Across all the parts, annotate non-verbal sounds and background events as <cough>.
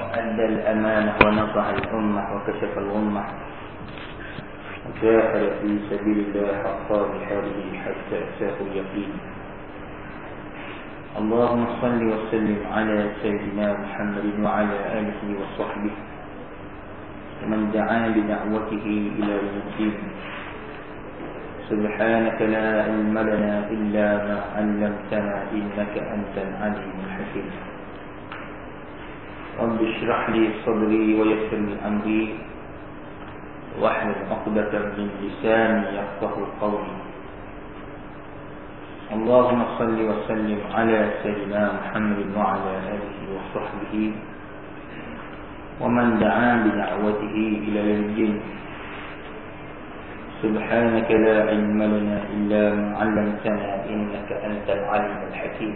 وأدى الأمانة ونصح الأمة وكشف الغمة وجاهد في سبيل الله حق جهاده حتى أتاه اليقين. اللهم صل وسلم على سيدنا محمد وعلى آله وصحبه ومن دعا بدعوته إلى يوم الدين. سبحانك لا علم لنا إلا ما علمتنا إنك أنت العليم الحكيم. رب اشرح لي صدري ويسر لي أمري. واحلل عقدة من لساني يفقه قولي. اللهم صل وسلم على سيدنا محمد وعلى آله وصحبه ومن دعا بدعوته إلى الدين. سبحانك لا علم لنا إلا ما علمتنا إنك أنت العليم الحكيم.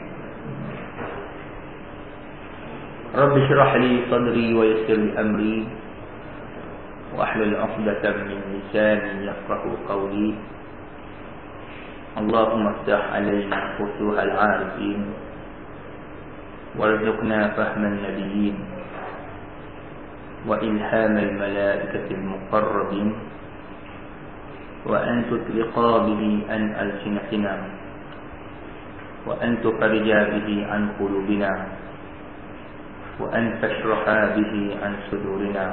رب اشرح لي صدري ويسر لي أمري وأحلل عقدة من لساني يفقه قولي. اللهم افتح علينا فتوح العارفين وارزقنا فهم النبيين وإلهام الملائكة المقربين. وأن تطلقا به عن ألسنتنا وأن تفرج به عن قلوبنا وأن تشرح به عن صدورنا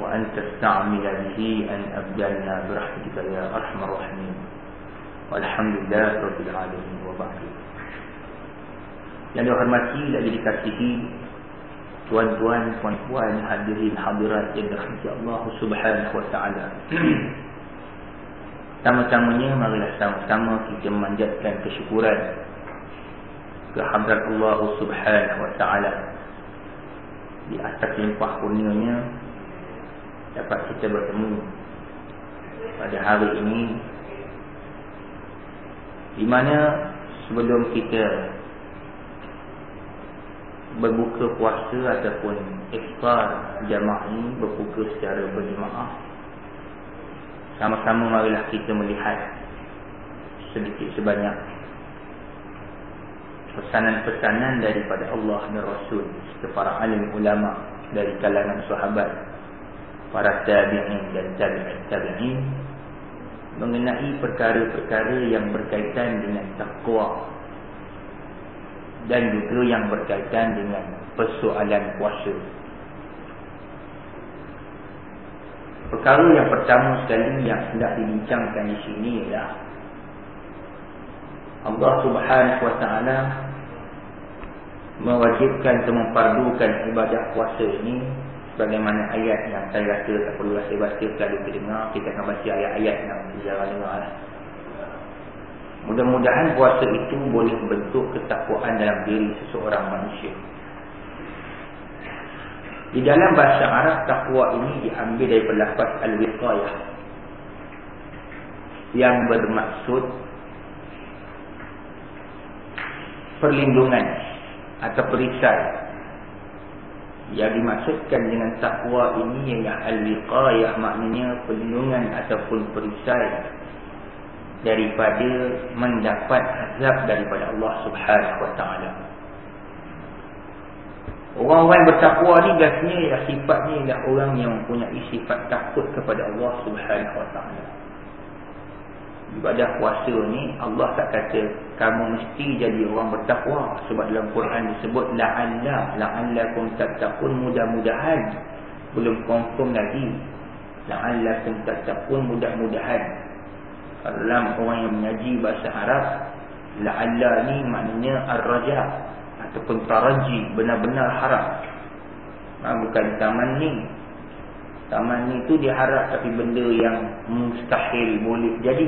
وأن تستعمل به أن أبدلنا برحمتك يا أرحم الراحمين. والحمد لله رب العالمين. وبعد. Yang dihormati dan dikasihi tuan-tuan, puan-puan, hadirin, hadirat yang dirahmati Allah Subhanahu wa taala. <clears throat> Pertama-tamanya marilah sama-sama kita memanjatkan kesyukuran ke hadrat Allah Subhanahu wa taala. Di atas limpah kurnianya dapat kita bertemu pada hari ini. Di mana sebelum kita berbuka puasa ataupun iftar jamaah ini berbuka secara berjemaah sama-sama marilah kita melihat sedikit sebanyak pesanan-pesanan daripada Allah dan Rasul serta para alim ulama dari kalangan sahabat para tabi'in dan tabi'in tabi'in mengenai perkara-perkara yang berkaitan dengan takwa dan juga yang berkaitan dengan persoalan puasa. Perkara yang pertama sekali yang hendak dibincangkan di sini ialah Allah Subhanahu Wa Taala mewajibkan atau memfardukan ibadah puasa ini sebagaimana ayat yang saya rasa tak perlu saya baca sekali kita dengar kita akan baca ayat-ayat yang dijarah dengar Mudah-mudahan puasa itu boleh bentuk ketakwaan dalam diri seseorang manusia. Di dalam bahasa Arab, takwa ini diambil dari lafaz al-wiqayah. Yang bermaksud perlindungan atau perisai. Yang dimaksudkan dengan takwa ini ialah al-wiqayah maknanya perlindungan ataupun perisai daripada mendapat azab daripada Allah Subhanahu wa taala. Orang-orang bertakwa ni biasanya ialah sifatnya ialah orang yang mempunyai sifat takut kepada Allah Subhanahu taala. Ibadah puasa ni Allah tak kata kamu mesti jadi orang bertakwa sebab dalam Quran disebut la'alla la'allakum tattaqun. Mudah-mudahan belum confirm lagi. La'allakum tattaqun. Mudah-mudahan. Dalam orang yang mengaji bahasa Arab la'alla ni maknanya ar-raja ataupun taraji benar-benar harap ha, bukan taman ni taman ni tu diharap tapi benda yang mustahil boleh jadi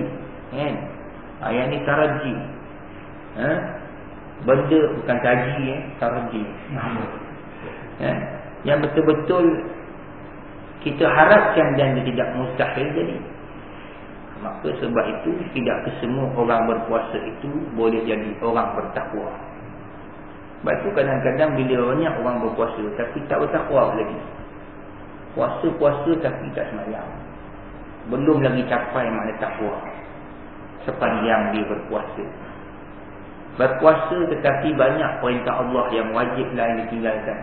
kan ha, yang ni taraji ha? benda bukan taji eh? taraji <laughs> ha? yang betul-betul kita harapkan dan tidak mustahil jadi Maka sebab itu tidak kesemua orang berpuasa itu boleh jadi orang bertakwa. Sebab itu kadang-kadang bila banyak orang berpuasa tapi tak bertakwa lagi. Puasa-puasa tapi tak semayang. Belum lagi capai makna takwa. Sepanjang dia berpuasa. Berpuasa tetapi banyak perintah Allah yang wajiblah yang ditinggalkan.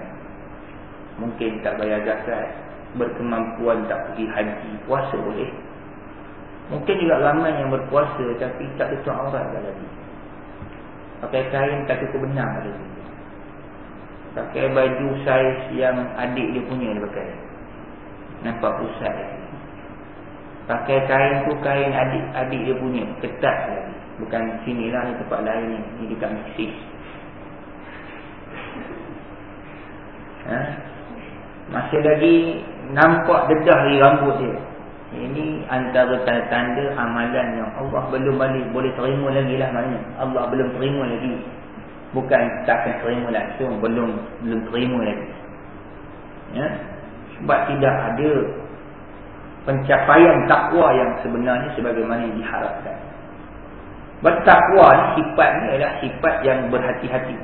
Mungkin tak bayar zakat, berkemampuan tak pergi haji, puasa boleh. Mungkin juga ramai yang berpuasa tapi tak tutup aurat lagi. Pakai kain tak cukup benar lagi. Pakai baju saiz yang adik dia punya dia pakai. Nampak pusat Pakai kain tu kain adik-adik dia punya, ketat lagi. Bukan sini lah, ni tempat lain ni. Ni dekat Meksis. Ha? Masih lagi nampak dedah di rambut dia. Ini antara tanda-tanda amalan yang Allah belum balik boleh terima lagi lah maknanya. Allah belum terima lagi. Bukan tak akan terima langsung. Belum belum terima lagi. Ya? Sebab tidak ada pencapaian takwa yang sebenarnya sebagaimana diharapkan. Bertakwa sifat ni adalah sifat yang berhati-hati.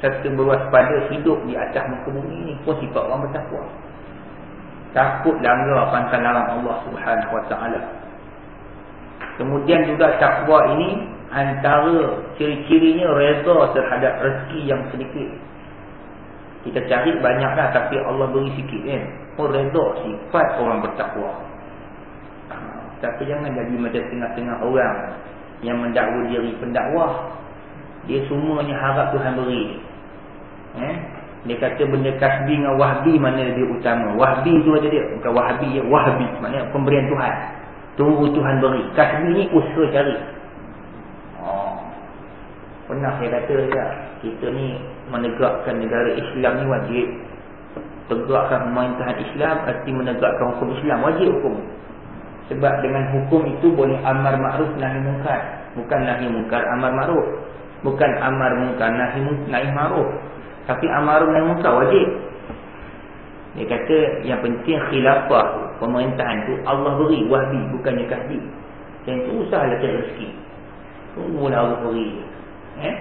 Serta berwaspada hidup di atas muka bumi ni pun sifat orang bertakwa. Takut langgar pantang larang Allah subhanahu wa ta'ala. Kemudian juga takwa ini antara ciri-cirinya reza terhadap rezeki yang sedikit. Kita cari banyaklah tapi Allah beri sikit kan. Oh reza sifat orang bertakwa. Tapi jangan jadi macam tengah-tengah orang yang mendakwa diri pendakwah dia semuanya harap Tuhan beri eh? Dia kata benda kasbi dengan wahbi mana lebih utama wahbi tu aja dia bukan wahbi ya wahbi maknanya pemberian Tuhan tunggu Tuhan beri kasbi ni usaha cari oh. pernah saya kata ya, kita ni menegakkan negara Islam ni wajib tegakkan pemerintahan Islam arti menegakkan hukum Islam wajib hukum sebab dengan hukum itu boleh amar ma'ruf nahi mungkar. Bukan nahi mungkar, amar ma'ruf. Bukan amar mungkar, nahi, nahi ma'ruf. Tapi amar nahi mungkar wajib. Dia kata yang penting khilafah pemerintahan tu Allah beri wahbi bukannya kahdi. Yang tu usahlah cari rezeki. Tunggulah Allah beri. Eh?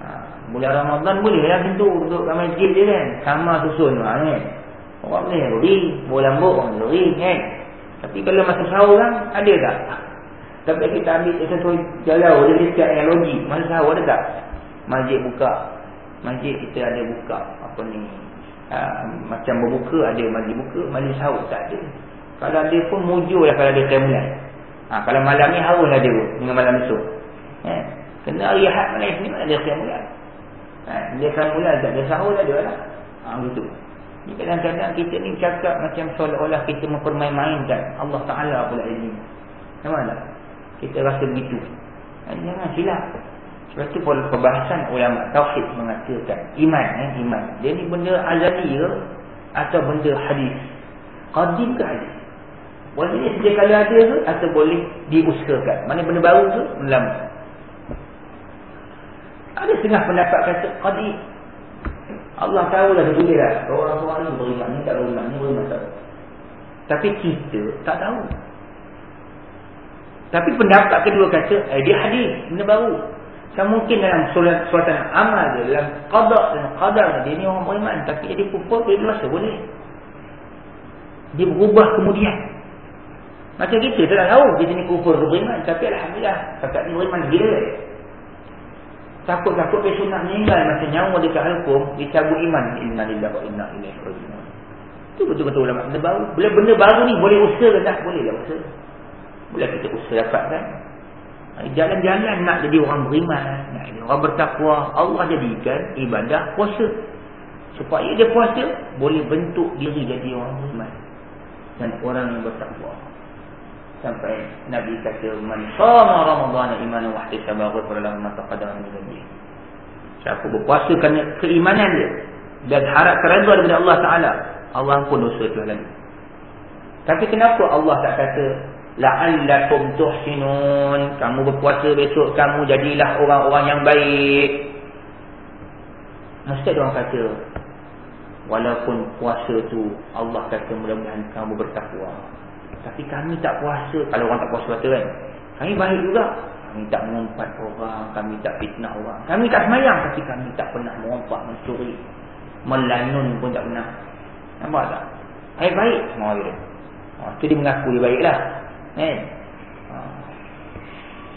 Ha, bulan Ramadan boleh lah tentu untuk kat masjid dia kan. Sama susun lah kan. Orang boleh beri. Bulan buk orang beri kan. Tapi kalau masa sahur kan, ada tak? Tapi kita ambil sesuatu jalan, dia cakap yang logik. Masa sahur ada tak? Masjid buka. Masjid kita ada buka. Apa ni? Ha, macam berbuka, ada masjid buka. Masjid sahur tak ada. Kalau ada pun mujur lah kalau ada kemulian. Ha, kalau malam ni harus lah dia dengan malam esok. Ha, kena hari ahad malam ni mana ada kemulian. Ha, dia kemulian tak ada sahur ada lah. Ha, begitu. Kadang-kadang kita ni cakap macam seolah-olah kita mempermain-mainkan Allah Ta'ala pula ini. Nampak tak? Kita rasa begitu. Jangan silap. Sebab itu perbahasan ulama Tauhid mengatakan iman. Eh, iman. Dia ni benda azali ke? Atau benda hadis? Qadim ke hadis? Boleh sejak kali ada ke? Atau boleh diusahakan? Mana benda baru ke? Lama. Ada setengah pendapat kata Qadim. Allah tahu lah dia lah. Orang-orang ni beriman ni tak beriman ni beriman tak. Tapi kita tak tahu. Tapi pendapat kedua kata, eh, dia hadis, benda baru. Saya mungkin dalam suasana amal dia, dalam qadak dan qadar dia ni orang beriman. Tapi dia kufur, dia dosa, boleh. Dia berubah kemudian. Macam kita, tak tahu kita ni kufur beriman. Tapi Alhamdulillah, kakak ni beriman gila. Takut-takut besok nak meninggal masa nyawa dekat hukum dicabut iman inna lillahi wa inna ilaihi raji'un. Itu betul-betul ulama benda baru. Bila benda baru ni boleh usaha ke tak? Boleh lah usaha. Boleh kita usaha dapat Jalan-jalan nak jadi orang beriman, nak jadi orang bertakwa, Allah jadikan ibadah puasa. Supaya dia puasa boleh bentuk diri jadi orang beriman. Dan orang yang bertakwa. Sampai Nabi kata man shama ramadhana imanan wa ihtisaba ghufra lahu ma taqaddama min dhanbi. Siapa berpuasa kerana keimanan dia dan harap keredaan daripada Allah taala Allah ampun dosa tu tapi kenapa Allah tak kata la'allakum tuhsinun. Kamu berpuasa besok kamu jadilah orang-orang yang baik. Mesti orang kata walaupun puasa tu Allah kata mudah-mudahan kamu bertakwa tapi kami tak puasa. Kalau orang tak puasa kata kan Kami baik juga. Kami tak mengumpat orang Kami tak fitnah orang. Kami tak semayang Tapi kami tak pernah mengumpat Mencuri Melanun pun tak pernah. Nampak tak? Baik baik semua ha, Itu dia mengaku dia baik lah eh? ha.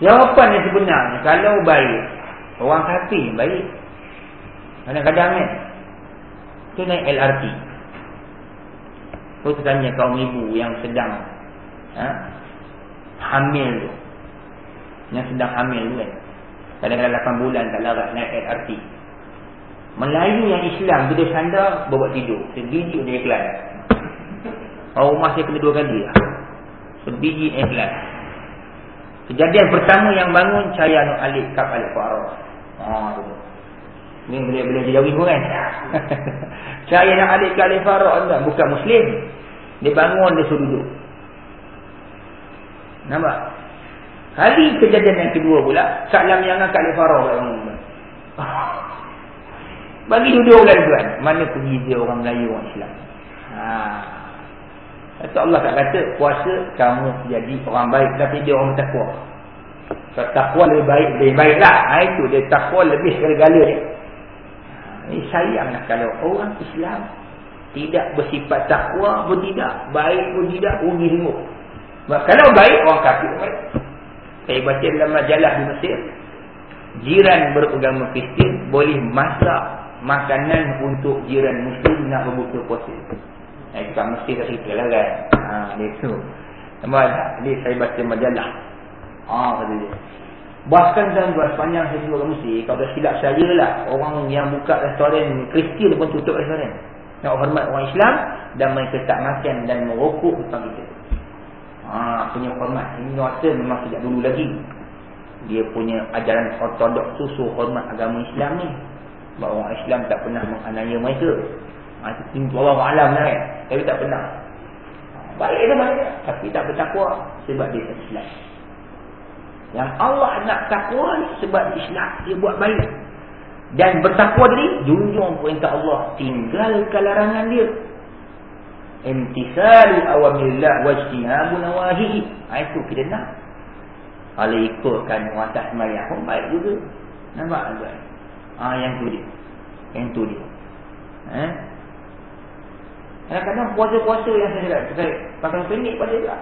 Jawapan yang sebenarnya Kalau baik Orang kafir baik. Kadang-kadang kan. Tu naik LRT. Tu tanya kaum ibu yang sedang ha, hamil tu. Yang sedang hamil tu kan. Kadang-kadang 8 bulan tak larat naik LRT. Melayu yang Islam dia sandar bawa tidur. Sebiji dia ikhlas. Orang rumah saya kena dua kali lah. Sebiji ikhlas. Kejadian pertama yang bangun Cahaya Nur Alif Kap Alif Farah. Ha tu. Ni boleh-boleh dijauhi pun kan. <laughs> Cahaya Nur Alif Kap Alif Farah bukan Muslim. Dia bangun dia suruh duduk. Nampak? Kali kejadian yang kedua pula, Salam yang angkat Alif bangun. Bagi duduk kan tuan. Mana pergi dia orang Melayu orang Islam. Ha. Kata Allah tak kata puasa kamu jadi orang baik tapi dia orang bertakwa. Kalau takwa lebih baik, lebih baiklah. Ha, itu dia takwa lebih segala-gala dia. Ha, ini sayanglah kalau orang Islam tidak bersifat takwa pun tidak, baik pun tidak, rugi semua. Kalau baik, orang kafir baik. Saya baca dalam majalah di Mesir, jiran beragama Kristian boleh masak makanan untuk jiran muslim nak berbuka puasa. Eh, kan mesti tak cerita lah kan. Ha, dia tu. Nampak tak? Jadi saya baca majalah. Ah, kata dia. Bahkan dalam buat sepanjang saya juga mesti, kalau dah silap saya lah, orang yang buka restoran Kristian pun tutup restoran. Nak hormat orang Islam dan mereka tak makan dan merokok depan kita. Ha, punya hormat. Ini rasa memang sejak dulu lagi. Dia punya ajaran ortodok tu suruh hormat agama Islam ni. Bahawa orang Islam tak pernah menganiaya mereka. Ha, itu pintu Allah alam lah kan. Tapi tak. Ha, baik itu baik. Tapi tak bertakwa sebab dia Islam. Yang Allah nak takwa sebab Islam. Dia buat baik. Dan bertakwa tadi, junjung perintah Allah. Tinggalkan larangan dia. Imtisali awamillah wajtihabu nawahi. Ha, itu kita nak. Kalau ikutkan watak semayang pun baik juga. Nampak? Ah yang tu dia. Yang tu dia. Eh? Kadang-kadang puasa-puasa yang saya cakap. Saya pakai pendek pada juga.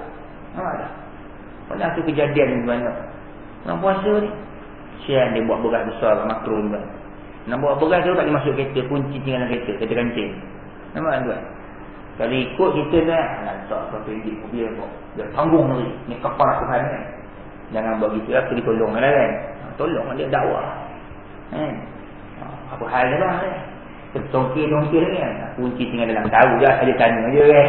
Nampak tak? Pernah tu kejadian ni banyak. Nak puasa ni. Sian dia buat berat besar makro ni. Nak buat berat tu tak boleh masuk kereta. Kunci tinggal kereta. Kereta kancing. Nampak tuan? Kalau ikut kita ni. Lantak pakai pendek. Biar buat. Dia tanggung ni. Ni kapal Tuhan kan. Jangan buat gitu lah. Kita tolong lah kan. Tolong dia dakwah. Eh apa hal dia bang eh? Tertongkir-tongkir kan? Kunci tinggal dalam tahu je Saya tanya je kan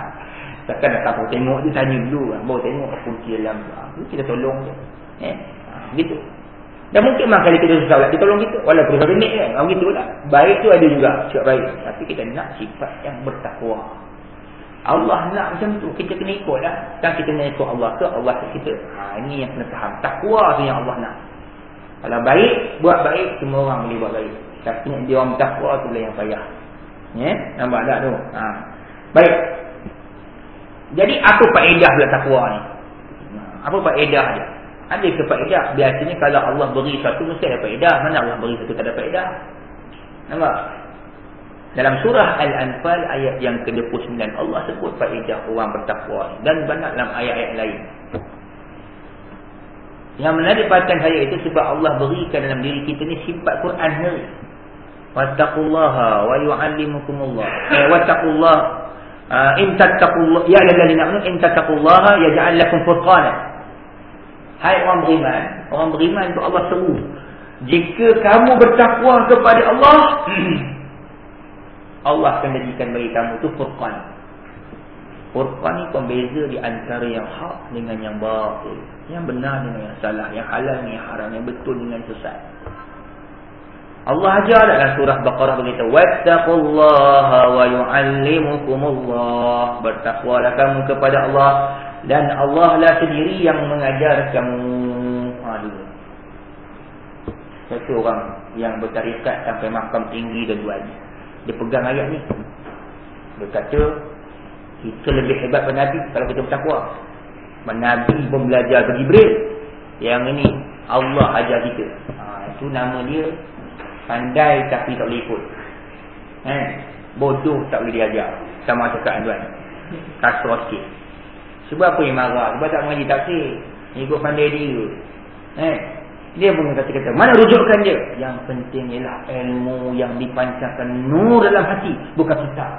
<laughs> Takkan datang pun tengok je Tanya dulu. Kan Baru tengok kunci dalam tu Kita tolong je. Eh? Ha, gitu. Dan mungkin memang kali kita susah Dia tolong kita. Walaupun satu minit kan Orang tak Baik tu ada juga Cik baik. Tapi kita nak sifat yang bertakwa. Allah nak macam tu Kita kena ikut lah Dan kita kena ikut Allah ke Allah ke kita. Ha, Ini yang kena faham. Takwa tu yang Allah nak. Kalau baik, buat baik, semua orang boleh buat baik. Tapi dia orang takwa tu lah yang payah. Ya, nampak tak tu? Ha. Baik. Jadi apa faedah pula takwa ni? Apa faedah dia? Ada ke faedah? Biasanya kalau Allah beri satu mesti ada faedah. Mana Allah beri satu tak ada faedah? Nampak? Dalam surah Al-Anfal ayat yang ke-29 Allah sebut faedah orang bertakwa dan banyak dalam ayat-ayat lain. Yang menarik perhatian saya itu sebab Allah berikan dalam diri kita ni sifat Quran ni. Wattaqullaha wa yu'allimukumullah. Eh wattaqullah uh, in tattaqullah ya ayyuhallazina amanu in tattaqullaha yaj'al lakum furqana. Hai orang beriman, orang beriman itu Allah seru. Jika kamu bertakwa kepada Allah, <clears throat> Allah akan jadikan bagi kamu tu furqan. Furqan ni pembeza di antara yang hak dengan yang batil. Yang benar dengan yang salah. Yang halal dengan yang haram. Yang betul dengan sesat. Allah ajar dalam surah Baqarah begitu. Wattaqullaha wa yu'allimukumullah. Bertakwalah kamu kepada Allah. Dan Allah lah sendiri yang mengajar kamu. Ha, dulu. Satu orang yang bertarikat sampai makam tinggi dan dua Dia pegang ayat ni. Dia kata, kita lebih hebat pada Nabi kalau kita bertakwa. Nabi pun belajar ke Jibril. Yang ini Allah ajar kita. Ha, itu nama dia pandai tapi tak boleh ikut. Eh, bodoh tak boleh diajar. Sama cakap tuan. Kasar sikit. Sebab apa yang marah? Sebab tak mengaji taksir. Ikut pandai dia. Eh, Dia pun kata-kata, mana rujukkan dia? Yang penting ialah ilmu yang dipancarkan nur dalam hati. Bukan kitab.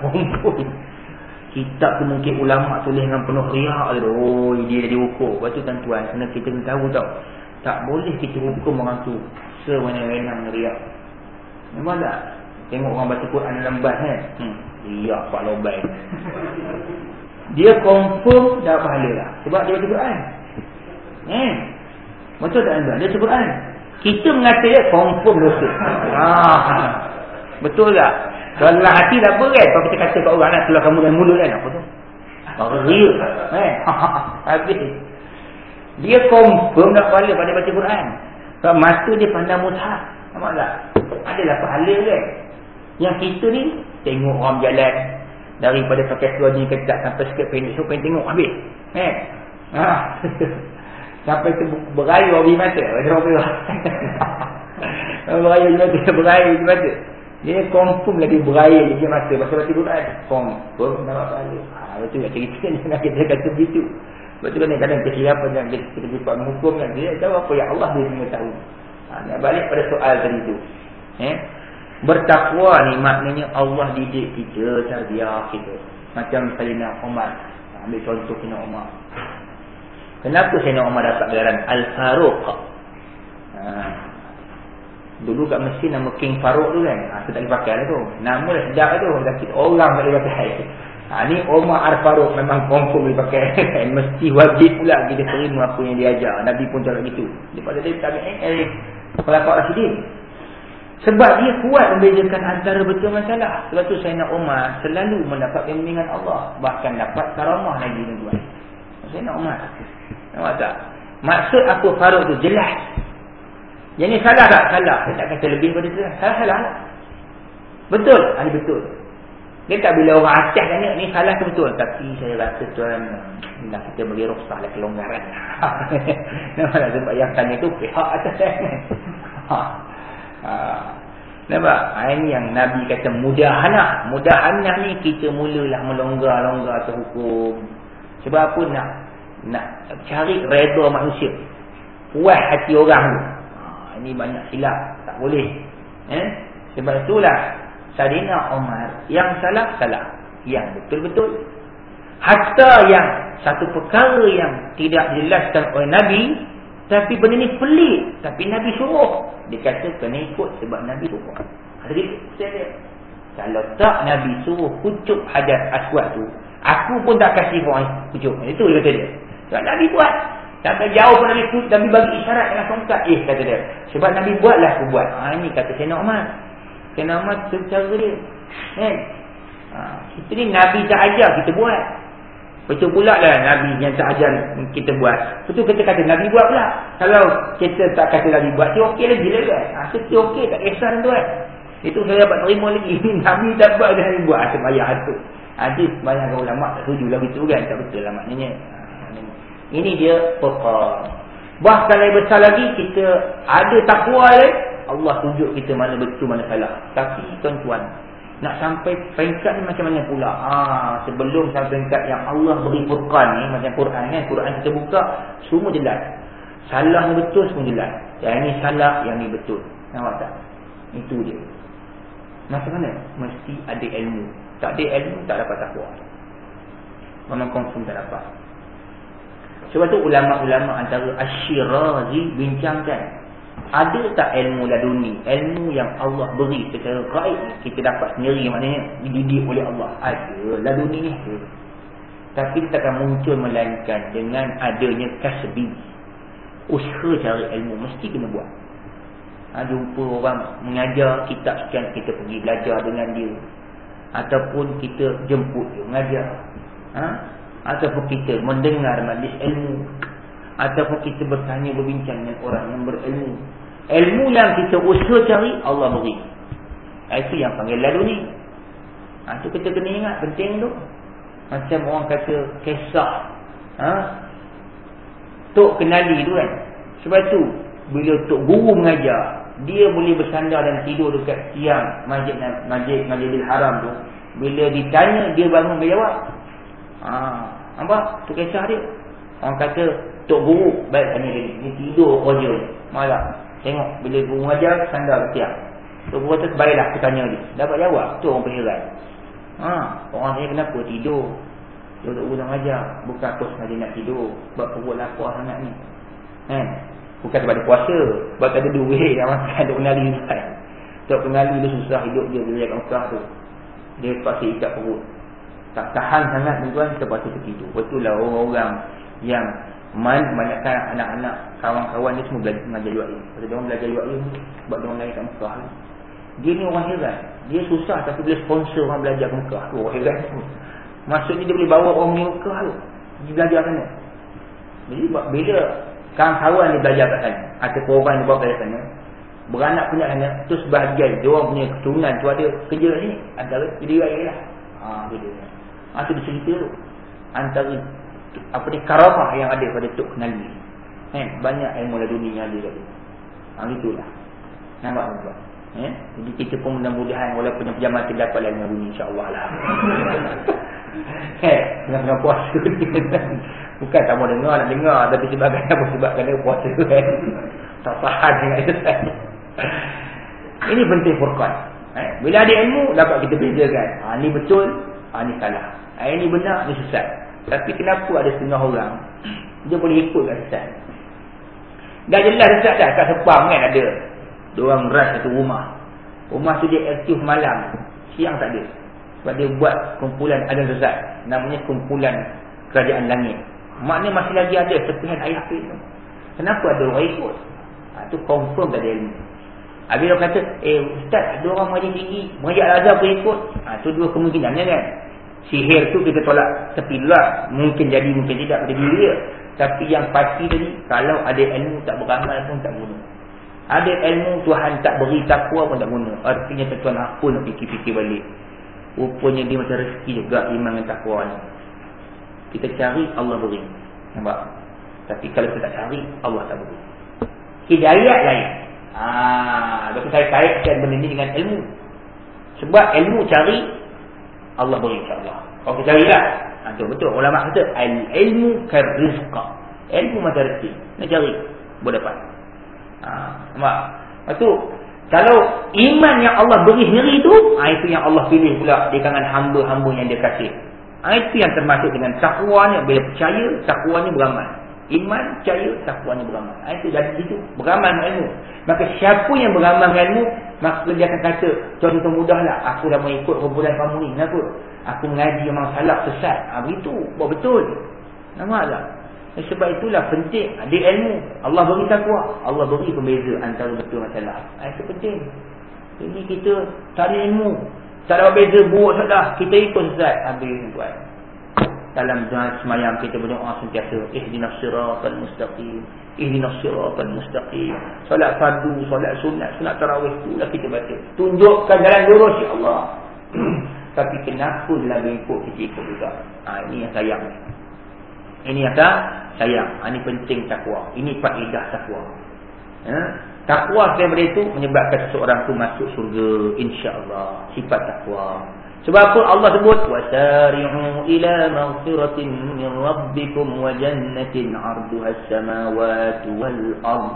<laughs> kitab tu mungkin ulama tulis dengan penuh riak. Oh, dia diukur. Lepas tu tuan-tuan, kena kita tahu tau. Tak boleh kita hukum orang tu. Semena-mena riak. Memang tak? Tengok orang baca Quran dalam bas kan? Hmm. Riak Pak Lobai. dia confirm dah pahala lah. Sebab dia baca Quran. Eh? Betul tak anda? Dia sebut kan? Kita mengata dia confirm dosa. Ah. Betul tak? Kalau hati tak apa kan? Kalau kita kata kat orang nak keluar kamu dari mulut kan? Apa tu? Ria. Eh? <laughs> Habis. Dia confirm nak pahala pada baca Quran. Sebab masa dia pandang muthah. Tak? Adalah pahala kan? Yang kita ni, tengok orang jalan. Daripada pakai seluar ni ketat sampai sikit pendek. So, pengen tengok habis. Eh? Ha. <laughs> Sampai tu berayu di mata. Orang <laughs> berayu di mata. <laughs> Berayu di mata. Dia confirm lagi berayu di mata. Masa baca Quran. Confirm. Nampak pahala. Ha, itu yang cerita ni. Kita kata begitu. Sebab tu kan kadang kesilapan yang kita, jumpa menghukum yang dia tahu apa yang Allah dia tahu. Ha, balik pada soal tadi tu. Eh? Bertakwa ni maknanya Allah didik kita, tarbiyah kita. Macam Salina Umar. Ambil contoh Salina Umar. Kenapa Sayyidina Umar dapat gelaran Al-Faruq? Ha. Dulu kat Mesir nama King Faruq tu kan. Ha, tu tak boleh pakai lah tu. Nama dah sedap tu. Orang tak boleh pakai. Ha, ni Umar Al-Faruq memang confirm boleh pakai. <laughs> Mesti wajib pula kita terima apa yang dia ajar. Nabi pun cakap gitu. Daripada dia tak boleh Pelakak Rasidin. Sebab dia kuat membezakan antara betul masalah. Sebab tu Sayyidina Umar selalu mendapat bimbingan Allah. Bahkan dapat karamah lagi tuan. Sayyidina Umar. Nampak tak? Maksud apa Faruq tu jelas. Yang ni salah tak? Salah. Saya tak kata lebih pada tu. Salah, salah. Betul? Ah, betul. Dia tak bila orang acah tanya, ni salah ke betul? Tapi saya rasa tuan, nak kita bagi rukhsah lah kelonggaran. <laughs> Nampak tak? Sebab yang tanya tu pihak atas saya. Ha. ha. Nampak? Ha, ini yang Nabi kata mudahanah. Mudahanah ni kita mulalah melonggar-longgar atau hukum. Sebab apa nak nak cari redha manusia puas hati orang tu ha, ini banyak silap tak boleh eh? sebab itulah Sadina Umar yang salah salah yang betul-betul hatta yang satu perkara yang tidak dijelaskan oleh Nabi tapi benda ni pelik tapi Nabi suruh dia kata kena ikut sebab Nabi suruh jadi saya kalau tak Nabi suruh kucuk hadas aswad tu aku pun tak kasih orang kucuk itu dia kata dia sebab Nabi buat. Sampai jauh pun Nabi Nabi bagi isyarat dengan tongkat. Eh kata dia. Sebab Nabi buatlah aku buat. Ha, ini kata Sayyidina Umar. Sayyidina Umar cara dia. Eh. Ha, kita ni Nabi tak ajar kita buat. Betul pula lah Nabi yang tak ajar kita buat. Betul kita kata Nabi buat pula. Kalau kita tak kata Nabi buat. Dia okey lagi lah kan. Ha, dia okey tak kisah tuan. Itu saya dapat terima lagi. <laughs> Nabi tak buat Nabi buat. Ha, semayah tu. Hadis banyak ulama tak setuju lah begitu kan. Tak betul lah maknanya. Ini dia perkara. Bahkan lebih besar lagi kita ada takwa lagi. Allah tunjuk kita mana betul mana salah. Tapi tuan-tuan. Nak sampai peringkat ni macam mana pula? Ha, sebelum sampai peringkat yang Allah beri Furqan ni. Macam Quran ni. Quran kita buka. Semua jelas. Salah ni betul semua jelas. Yang ni salah yang ni betul. Nampak tak? Itu dia. Macam mana? Mesti ada ilmu. Tak ada ilmu tak dapat takwa. Memang confirm tak dapat. Sebab tu ulama-ulama antara Asyirazi bincangkan. Ada tak ilmu laduni? Ilmu yang Allah beri secara gaib kita dapat sendiri maknanya dididik oleh Allah. Ada laduni ni. Tapi kita akan muncul melainkan dengan adanya kasbi. Usaha cari ilmu mesti kena buat. Ha, jumpa orang mengajar kitab sekian kita pergi belajar dengan dia. Ataupun kita jemput dia mengajar. Ha? ataupun kita mendengar majlis ilmu ataupun kita bertanya berbincang dengan orang yang berilmu ilmu yang kita usaha cari Allah beri. Itu yang panggil lalu ni. Ha, itu kita kena ingat penting tu. Macam orang kata kisah. Ha? Tok kenali tu kan. Sebab tu bila Tok Guru mengajar dia boleh bersandar dan tidur dekat tiang masjid masjid Masjidil Haram tu. Bila ditanya dia bangun berjawab Ha, nampak? Tu kisah dia. Orang kata tok guru baik tanya dia. Ni tidur kerja. Malam. Tengok bila guru mengajar sandar ke tiap. So guru kata baiklah aku tanya dia. Dapat jawab. Tu orang berheran. Ha, orang tanya kenapa tidur. Dia tak guru mengajar. Bukan aku sengaja nak tidur. Sebab perut lapar sangat ni. Eh, bukan sebab ada puasa. Sebab tak ada duit nak makan. Tak kenali Ustaz. Tak kenali dia susah hidup dia. Dia jaga Mekah tu. Dia terpaksa ikat perut. Tak tahan sangat tuan-tuan. Terpaksa tertidur. Betul lah orang-orang yang Man, banyakkan anak-anak kawan-kawan dia semua belajar mengajar jual ilmu. Dia belajar jual ilmu sebab dia orang lain kat Mekah. Dia ni orang heran. Dia susah tapi boleh sponsor orang belajar ke Mekah. Tu orang heran tu. Maksudnya dia boleh bawa orang ke Mekah tu. Dia belajar sana. Jadi bila kawan-kawan dia belajar kat sana. Atau korban dia bawa belajar sana. Beranak punya anak. Tu sebahagian dia orang punya keturunan tu ada kerja kat sini. Antara raya lah. Haa beda. Haa tu dia cerita tu. Antara apa ni karamah yang ada pada Tok Kenali. Eh, banyak ilmu laduni yang ada tadi. Ha itulah. Nampak tuan? Eh, jadi kita pun mudah-mudahan walaupun yang pejamatan kita dapat ilmu laduni insya-Allah lah. <laughs> eh, dengan puasa ni. Bukan tak mau dengar nak dengar tapi sebabkan apa sebab kena puasa tu kan. Tak faham dengan itu. Ini penting furqan. Eh, bila ada ilmu dapat kita bezakan. Ha ni betul, ha ni salah. Ha, ini benar, ni sesat. Tapi kenapa ada setengah orang? Dia boleh ikut kat sesat Dah jelas sesat dah Kat sepam kan ada. Diorang rush satu rumah. Rumah tu dia aktif malam. Siang tak ada. Sebab dia buat kumpulan ada sesat Namanya kumpulan kerajaan langit. Maknanya masih lagi ada Sepihan ayah tu. Kenapa ada orang ikut? Itu ha, confirm tak ada ilmu. Habis dia kata Eh ustaz ada orang majlis tinggi. Majlis al-azhar pun ikut. Itu ha, dua kemungkinan kan Sihir tu kita tolak tepi lah. Mungkin jadi, mungkin tidak pada diri dia. Tapi yang pasti tadi, kalau ada ilmu tak beramal pun tak guna. Ada ilmu Tuhan tak beri takwa pun tak guna. Artinya tuan apa nak fikir-fikir balik. Rupanya dia macam rezeki juga iman dan takwa ni. Kita cari, Allah beri. Nampak? Tapi kalau kita tak cari, Allah tak beri. Hidayat lain. Ah, Lepas saya kaitkan benda ni dengan ilmu. Sebab ilmu cari, Allah beri insyaAllah. Kalau kita carilah. Ha, itu betul. Ulama kata, Al-ilmu karizqa. Ilmu macam rezeki. Nak cari. Boleh dapat. Ha, nampak? Lepas tu, kalau iman yang Allah beri sendiri tu, ha, itu yang Allah pilih pula di kalangan hamba-hamba yang dia kasih. Ha, itu yang termasuk dengan takwanya. Bila percaya, takwanya beramal. Iman, percaya, takwanya beramal. Ha, itu jadi situ. Beramal ilmu. Maka siapa yang beramal ilmu, maka dia akan kata, contoh mudahlah, aku dah mengikut kumpulan kamu ni. Kenapa? Aku mengaji memang salah sesat. Ha, begitu. Buat betul. Nampak tak? Eh, sebab itulah penting. Ada ilmu. Allah beri takwa. Allah beri pembeza antara betul dan salah. Ha, itu penting. Ini kita cari ilmu. Tak ada beza buruk salah. Kita ikut sesat. Habis buat dalam doa semayang kita berdoa sentiasa ihdinas siratal mustaqim ihdinas siratal mustaqim. Solat fardu solat sunat sunat tarawih itulah kita baca. Tunjukkan jalan lurus ya Allah. <clears throat> Tapi kenapa dalam ikut kita ikut juga? Ha, ini yang sayang. Ini yang tak sayang. Ha, ini penting takwa. Ini faedah takwa. Ha? takwa daripada itu menyebabkan seseorang tu masuk surga insya-Allah. Sifat takwa sebab apa Allah sebut wasari'u ila maghfiratin min rabbikum wa jannatin 'arduha as-samawati wal ard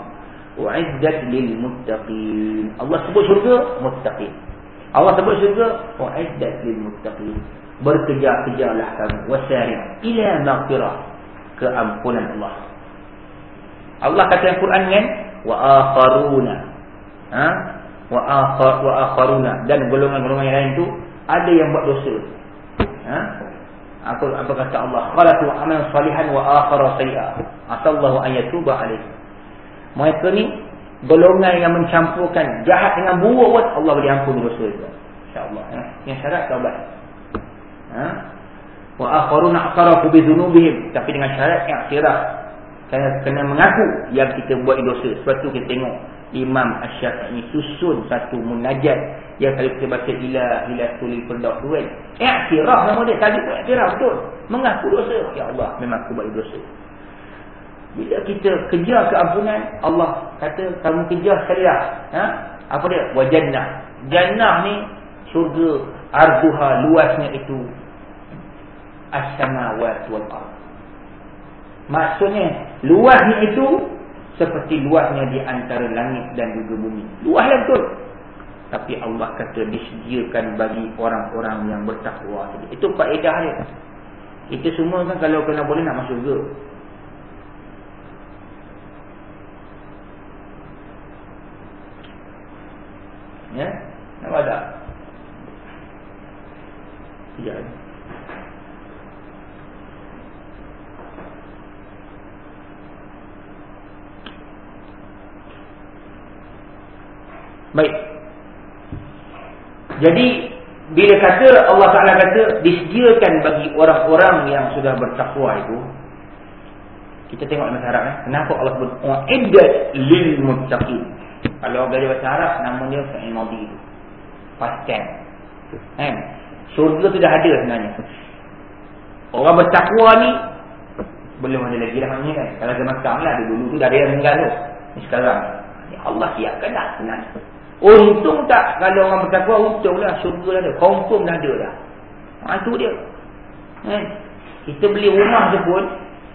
u'iddat lil muttaqin. Allah sebut syurga muttaqin. Allah sebut syurga u'iddat lil muttaqin. Berkejar-kejarlah kamu wasari' ila maghfirah keampunan Allah. Allah kata dalam Quran kan wa akharuna. Ha? Wa akhar wa akharuna dan golongan-golongan yang lain tu ada yang buat dosa. Ha? Apa apa kata Allah? Khalatu amal salihan wa akhara sayyi'a. Asallahu an yatuba alaih. Mereka ni golongan yang mencampurkan jahat dengan buruk pun Allah boleh ampuni dosa itu. Insya-Allah. Ha? Yang syarat taubat. Ha? Wa akharuna aqrafu bi dhunubihim, tapi dengan syarat yang iktiraf. Kena kena mengaku yang kita buat dosa. Sebab tu kita tengok Imam Asy-Syafi'i susun satu munajat yang kalau kita baca ila ila sulil firdaus tu kan. Iktiraf nama dia tadi pun iktiraf betul. Mengaku dosa. Ya Allah, memang aku buat dosa. Bila kita kejar keampunan, Allah kata kamu kejar sekali lah. Ha? Apa dia? Wa jannah. Jannah ni syurga arduha luasnya itu as-samawati wal ardh. Maksudnya luasnya itu seperti luasnya di antara langit dan juga bumi. Luaslah betul. Tapi Allah kata disediakan bagi orang-orang yang bertakwa. Itu faedah dia. Kita semua kan kalau kena boleh nak masuk surga. Ya? Nampak tak? Ya. Baik. Jadi bila kata Allah Taala kata disediakan bagi orang-orang yang sudah bertakwa itu kita tengok bahasa Arab eh. Kenapa Allah sebut uiddat lil muttaqin? Kalau dari bahasa Arab nama dia fa'il madhi. Past tense. Kan? Surga tu dah ada sebenarnya. Orang bertakwa ni belum ada lagi lah maknanya kan. Kalau zaman sekarang lah dulu tu dah ada yang meninggal tu. Ni sekarang. Ya Allah siapkan dah sebenarnya. Untung tak kalau orang bertakwa untunglah syurga dah ada. Confirm dah ada dah. Ha, itu dia. Eh, kita beli rumah je pun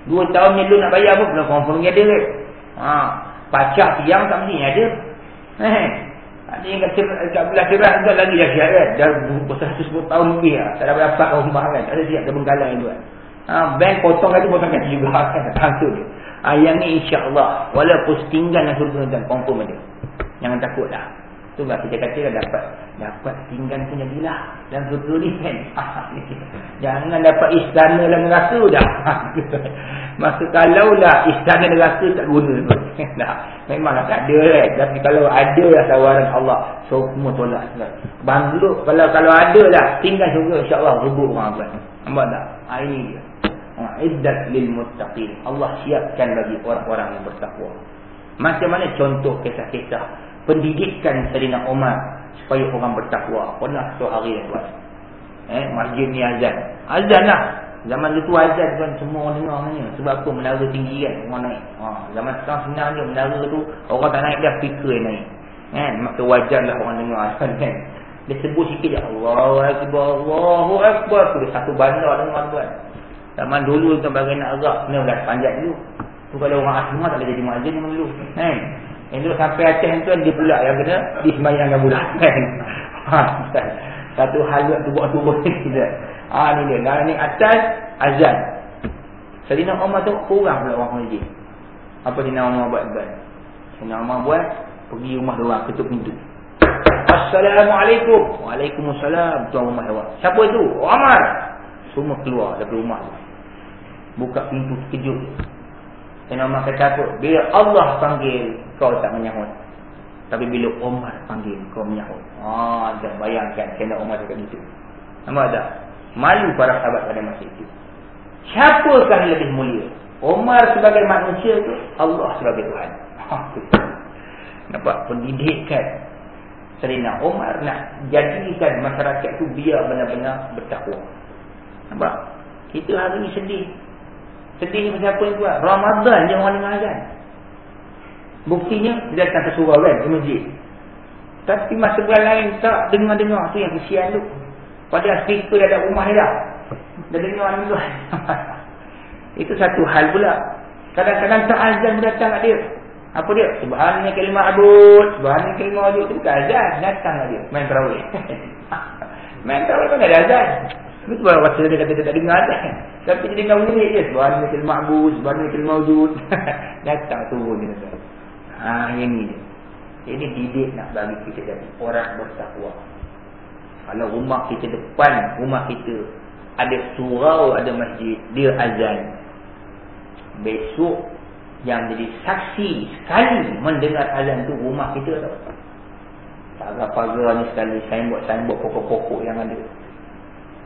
dua tahun ni lu nak bayar pun belum confirm dia ada kan. Ha, pacak siang tak mesti ada. Eh, ada yang kat, kat belah cerah tu lagi dah siap kan. Dah besar 110 tahun lebih lah. Tak dapat dapat rumah kan. Tak ada siap terbengkalan itu kan. Ha, bank potong lagi potong kaki juga <laughs> kan. Tangsu dia. Ha, yang ni insyaAllah. Walaupun setinggal yang surga dan confirm ada. Jangan takut lah. Itulah kita kata dapat dapat tinggal punya bila dan surga ni kan. <laughs> Jangan dapat istana dalam neraka dah. <laughs> Maka kalau lah istana neraka tak guna. <laughs> Nah, memanglah tak ada kan. Tapi kalau ada lah tawaran Allah, semua tolak. Banglo kalau kalau ada lah tinggal surga insya-Allah rebut orang apa. Nampak tak? Ini dia. Ha, lil muttaqin. Allah siapkan bagi orang-orang yang bertakwa. Macam mana contoh kisah-kisah pendidikan Sayyidina Umar supaya orang bertakwa. Pernah satu hari yang buat. Eh, masjid ni azan. Azan lah. Zaman itu azan kan semua orang dengar mana. Sebab apa menara tinggi kan orang naik. Ha, zaman sekarang senang je menara tu orang tak naik dah speaker yang naik. Eh, maka wajar lah orang dengar azan kan. Dia sebut sikit je Allahu Akbar, Allahu Akbar. Tu satu bandar dengar tuan. Zaman dulu kita bagi nak agak kena dah panjat dulu. Tu kalau orang asma tak boleh jadi muazzin dulu. Eh. Yang tu sampai atas tu dia pula yang kena disemayangkan pula <laughs> kan. Ha, satu hal tu buat turun kita. Ah ni dia. Dan ni atas azan. Selina Umar tu kurang pula orang masjid. Apa dia nama buat buat? Selina Umar buat pergi rumah dia orang ketuk pintu. Assalamualaikum. Waalaikumsalam tuan rumah dia. Siapa itu? Umar. Semua keluar dari rumah tu. Buka pintu sekejap. Kena kata apa? Bila Allah panggil, kau tak menyahut. Tapi bila Umar panggil, kau menyahut. Ah, dah bayangkan kena Umar cakap itu. Nampak tak? Malu para sahabat pada masa itu. Siapakah lebih mulia? Umar sebagai manusia itu, Allah sebagai Tuhan. Nampak? Pendidikan. Serina Umar nak jadikan masyarakat itu biar benar-benar bertakwa. Nampak? Kita hari ini sedih. Sedih ni siapa yang buat? Ramadan je orang dengar azan. Buktinya dia datang ke surau kan, ke masjid. Tapi masa bulan lain tak dengar-dengar tu yang kesian tu. Padahal speaker dah ada rumah dia dah. Dah dengar ni tu. <laughs> Itu satu hal pula. Kadang-kadang tak azan datang kat dia. Apa dia? Subhanallah kalimah abud. Subhanallah kalimah abud. Itu bukan azan. Datang kat dia. Main terawih. <laughs> Main terawih kan ada azan. Itu baru rasa dia kata dia tak dengar kan. Tapi dia dengar bunyi je. Subhanallah kil ma'bud. Subhanallah kil mawjud. <laughs> Datang turun dia kata. Ha, ini je. Ini didik nak bagi kita jadi orang bertakwa. Kalau rumah kita depan, rumah kita ada surau, ada masjid, dia azan. Besok yang jadi saksi sekali mendengar azan tu rumah kita tak apa. Pagar-pagar ni sekali, signboard-signboard pokok-pokok yang ada.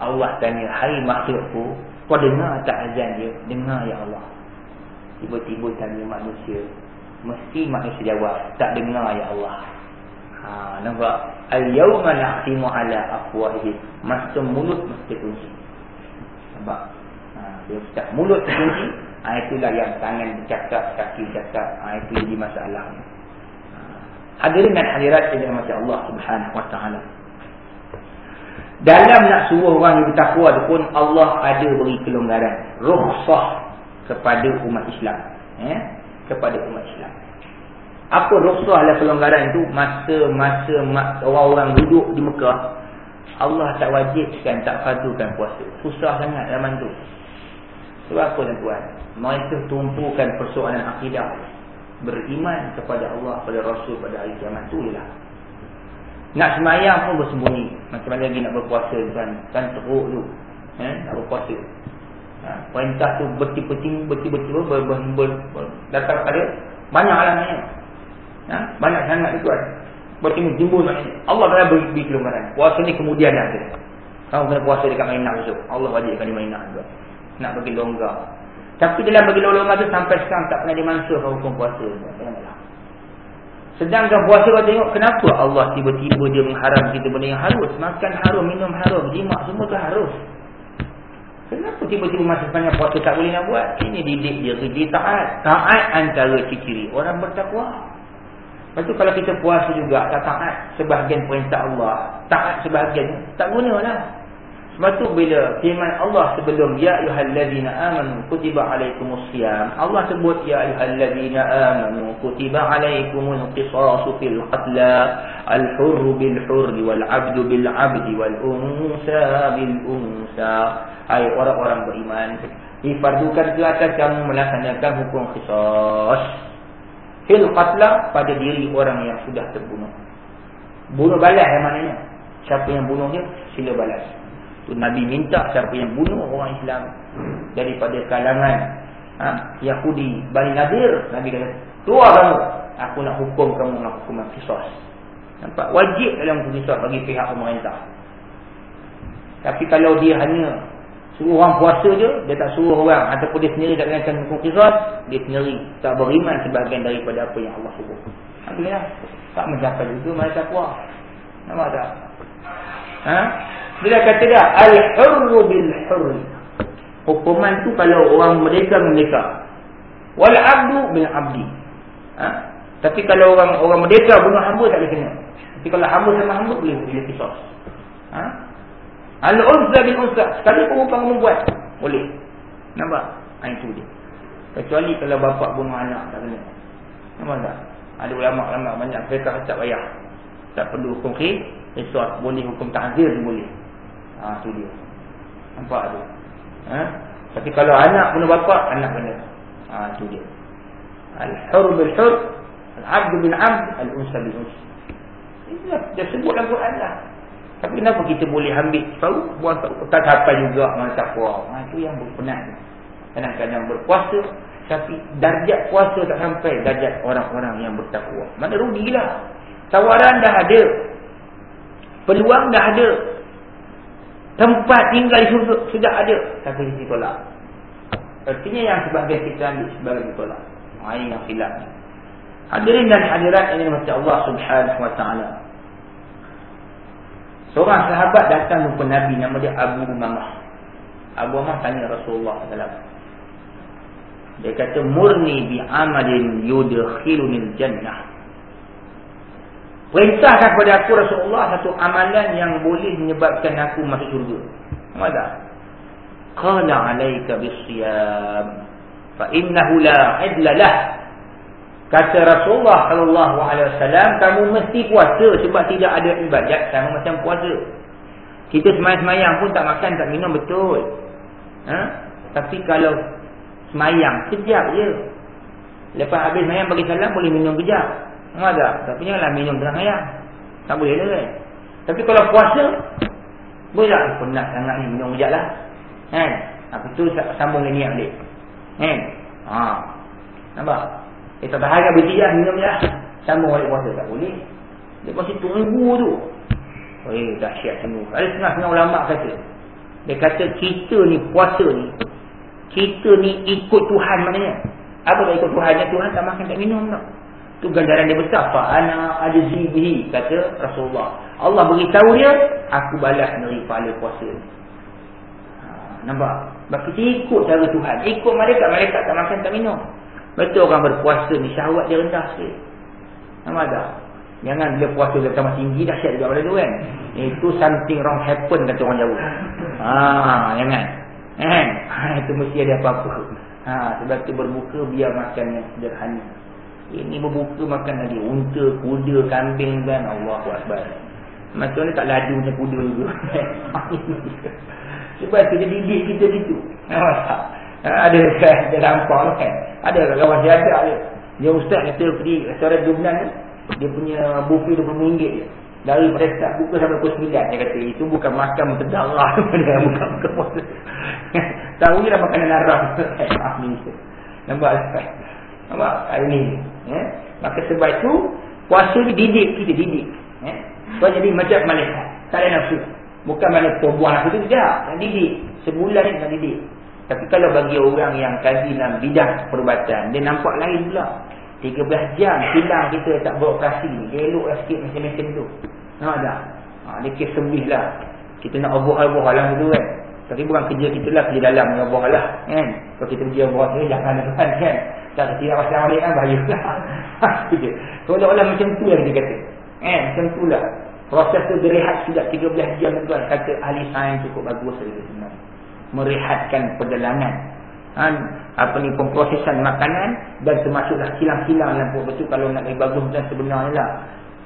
Allah tanya, hai makhlukku, kau dengar tak azan dia? Dengar ya Allah. Tiba-tiba tanya manusia. Mesti manusia jawab, tak dengar ya Allah. Ha, nampak? Al-yawma na'timu ala afwahi. Masa mulut mesti kunci. Nampak? Ha, dia cakap mulut kunci. Ha, itulah yang tangan bercakap, kaki bercakap. Ha, itu jadi masalah. Ha, hadirin dan hadirat dengan masya Allah subhanahu wa ta'ala. Dalam nak suruh orang yang bertakwa tu pun Allah ada beri kelonggaran. Ruhsah kepada umat Islam. Eh? Kepada umat Islam. Apa rukhsah lah pelonggaran itu masa-masa orang-orang duduk di Mekah. Allah tak wajibkan, tak fadukan puasa. Susah sangat zaman tu. Sebab apa tuan-tuan? Mereka tumpukan persoalan akidah. Beriman kepada Allah, pada Rasul, pada hari kiamat. Itulah. Nak semayang pun bersembunyi. Macam mana lagi nak berpuasa kan? Kan teruk tu. Eh? Nak berpuasa. Ha? Perintah tu bertipu-tipu, bertipu-tipu, ber, ber, ber, ber, datang pada banyak alamnya. Ha? Banyak sangat tu kan. Bertimbul-timbul maknanya. Allah kena beri, beri kelonggaran. Puasa ni kemudian ada. Kamu kena puasa dekat Mainak besok. Allah wajibkan di Mainak juga. Nak bagi longgar. Tapi dalam bagi longgar tu sampai sekarang tak pernah dimansuhkan hukum puasa. Janganlah. Sedangkan puasa kau tengok kenapa Allah tiba-tiba dia mengharam kita benda yang harus. Makan haram, minum haram, jimat semua tu harus. Kenapa tiba-tiba masa sepanjang puasa tak boleh nak buat? Ini didik dia kerja taat. Taat antara ciri orang bertakwa. Lepas tu kalau kita puasa juga tak taat sebahagian perintah Allah. Taat sebahagian, tak guna lah. Sebab tu bila firman Allah sebelum ya ayyuhallazina amanu kutiba alaikumus siyam Allah sebut ya ayyuhallazina amanu kutiba alaikumul qisasu fil qatla al hurr bil hurr wal 'abdu bil 'abdi wal unsa bil unsa ai orang-orang beriman difardukan ke atas kamu melaksanakan hukum qisas fil qatla pada diri orang yang sudah terbunuh. Bunuh balas yang maknanya. Siapa yang bunuh dia sila balas Tu Nabi minta siapa yang bunuh orang Islam daripada kalangan ha, Yahudi Bani Nadir. Nabi kata, keluar kamu. Aku nak hukum kamu dengan hukuman kisos. Nampak? Wajib dalam hukum kisos bagi pihak pemerintah. Tapi kalau dia hanya suruh orang puasa je, dia tak suruh orang ataupun dia sendiri tak kenakan hukum kisos, dia sendiri tak beriman sebagian daripada apa yang Allah suruh. Alhamdulillah. Tak mencapai itu, mereka kuat. Nampak tak? Ha? Bila kata dia al-hurru bil hurri. Hukuman tu kalau orang merdeka merdeka. Wal 'abdu bil 'abdi. Ha? Tapi kalau orang orang merdeka bunuh hamba tak boleh kena. Tapi kalau hamba sama hamba boleh boleh kisah. Ha? Al-unsa bil unsa. Sekali pun orang membuat boleh. Nampak? Ha, itu dia. Kecuali kalau bapak bunuh anak tak kena. Nampak tak? Ada ulama-ulama banyak mereka tak payah. Tak perlu hukum kisah. Boleh hukum ta'zir boleh. Ha tu dia. Nampak tu. Ha? Tapi kalau anak punya bapa, anak kena. Ha tu dia. Al-hur bil hur, al-'abd bil 'abd, al-unsa bil unsa. Ini dia sebut dalam Quran lah. Tapi kenapa kita boleh ambil tahu buat tak hafal juga masa puasa. Ha tu yang berpenat. Kadang-kadang berpuasa tapi darjat puasa tak sampai darjat orang-orang yang bertakwa. Mana rugilah. Tawaran dah ada. Peluang dah ada. Tempat tinggal di syurga sudah ada. Tapi ditolak. Artinya yang sebagian kita ambil sebagian ditolak. Ini yang silap. Hadirin dan hadirat ini mesti Allah subhanahu wa ta'ala. Seorang sahabat datang jumpa Nabi nama dia Abu Umamah. Abu Umamah tanya Rasulullah SAW. Dia kata murni bi amalin yudkhilunil jannah. Perintahkan kepada aku Rasulullah satu amalan yang boleh menyebabkan aku masuk syurga. Mana? Qala 'alaika bis-siyam fa innahu la 'idla lah. Kata Rasulullah sallallahu alaihi wasallam, kamu mesti puasa sebab tidak ada ibadat sama macam puasa. Kita semayang-semayang pun tak makan, tak minum betul. Ha? Tapi kalau semayang kejap je. Lepas habis semayang bagi salam boleh minum kejap. Tak? Tapi janganlah minum tengah ayam. Tak boleh lah kan? Tapi kalau puasa, boleh tak? Penat sangat ni, minum sekejap lah. Kan? Apa tu sambung dengan niat balik. Kan? Ha. Nampak? Eh tak tahan kan berhenti lah, minum lah. Sambung balik puasa. Tak boleh. Dia pasti tunggu tu. Eh, dahsyat sungguh. Ada setengah-setengah ulama kata. Dia kata kita ni puasa ni, kita ni ikut Tuhan maknanya. Apa tak ikut Tuhan? Tuhan tak makan, tak minum tak. Tu ganjaran dia besar. Fa ana ajzi bihi kata Rasulullah. Allah beritahu dia, aku balas neri pahala puasa. Ha, nampak? Sebab kita ikut cara Tuhan. Ikut mereka, mereka tak makan tak minum. Betul orang berpuasa ni syahwat dia rendah sikit. Nampak tak? Jangan dia puasa dia tambah tinggi dah siap juga pada tu kan. Itu something wrong happen kata orang Jawa. Ha, jangan. Eh, ha, <laughs> itu mesti ada apa-apa. Ha, sebab tu berbuka biar makan yang sederhana. Ini berbuka makan lagi. Unta, kuda, kambing kan. Allah Akbar. Macam mana tak ladu macam kuda juga. <laughs> Sebab tu dia didik kita gitu. ada ada nampak kan. Ada kawan ada. Dia, dia ustaz kata pergi restoran Jumnan Dia punya buffet RM20 je. Dari mereka buka sampai pukul 9. Dia kata itu bukan makan terdarah. <laughs> bukan bukan puasa. <laughs> Tahu je lah makanan haram. Nampak? Nampak? Hari ni. Ya? Maka sebab itu, puasa ni didik kita, didik. Ya? So, jadi macam Malaysia. Tak ada nafsu. Bukan mana perempuan nafsu tu, tidak. Nak didik. Sebulan ni nak didik. Tapi kalau bagi orang yang kaji dalam bidang perubatan, dia nampak lain pula. 13 jam silang kita tak beroperasi. Eloklah sikit macam-macam tu. Nampak tak? Ha, dia kes sembuh lah. Kita nak oboh-oboh alam tu kan. Tapi bukan kerja kita lah, kerja dalam ni oboh lah. Kan? Kalau kita pergi oboh tu, jangan <laughs> kan. Kan? Tak kira pasal balik kan, bahaya <laughs> lah. Seolah-olah macam tu yang dia kata. Eh, macam tu lah. Proses tu berehat sudah 13 jam tuan. Kata ahli sains cukup bagus. Merehatkan perjalanan. Ha, apa ni pemprosesan makanan dan termasuklah silang-silang yang betul kalau nak lebih bagus dan sebenarnya lah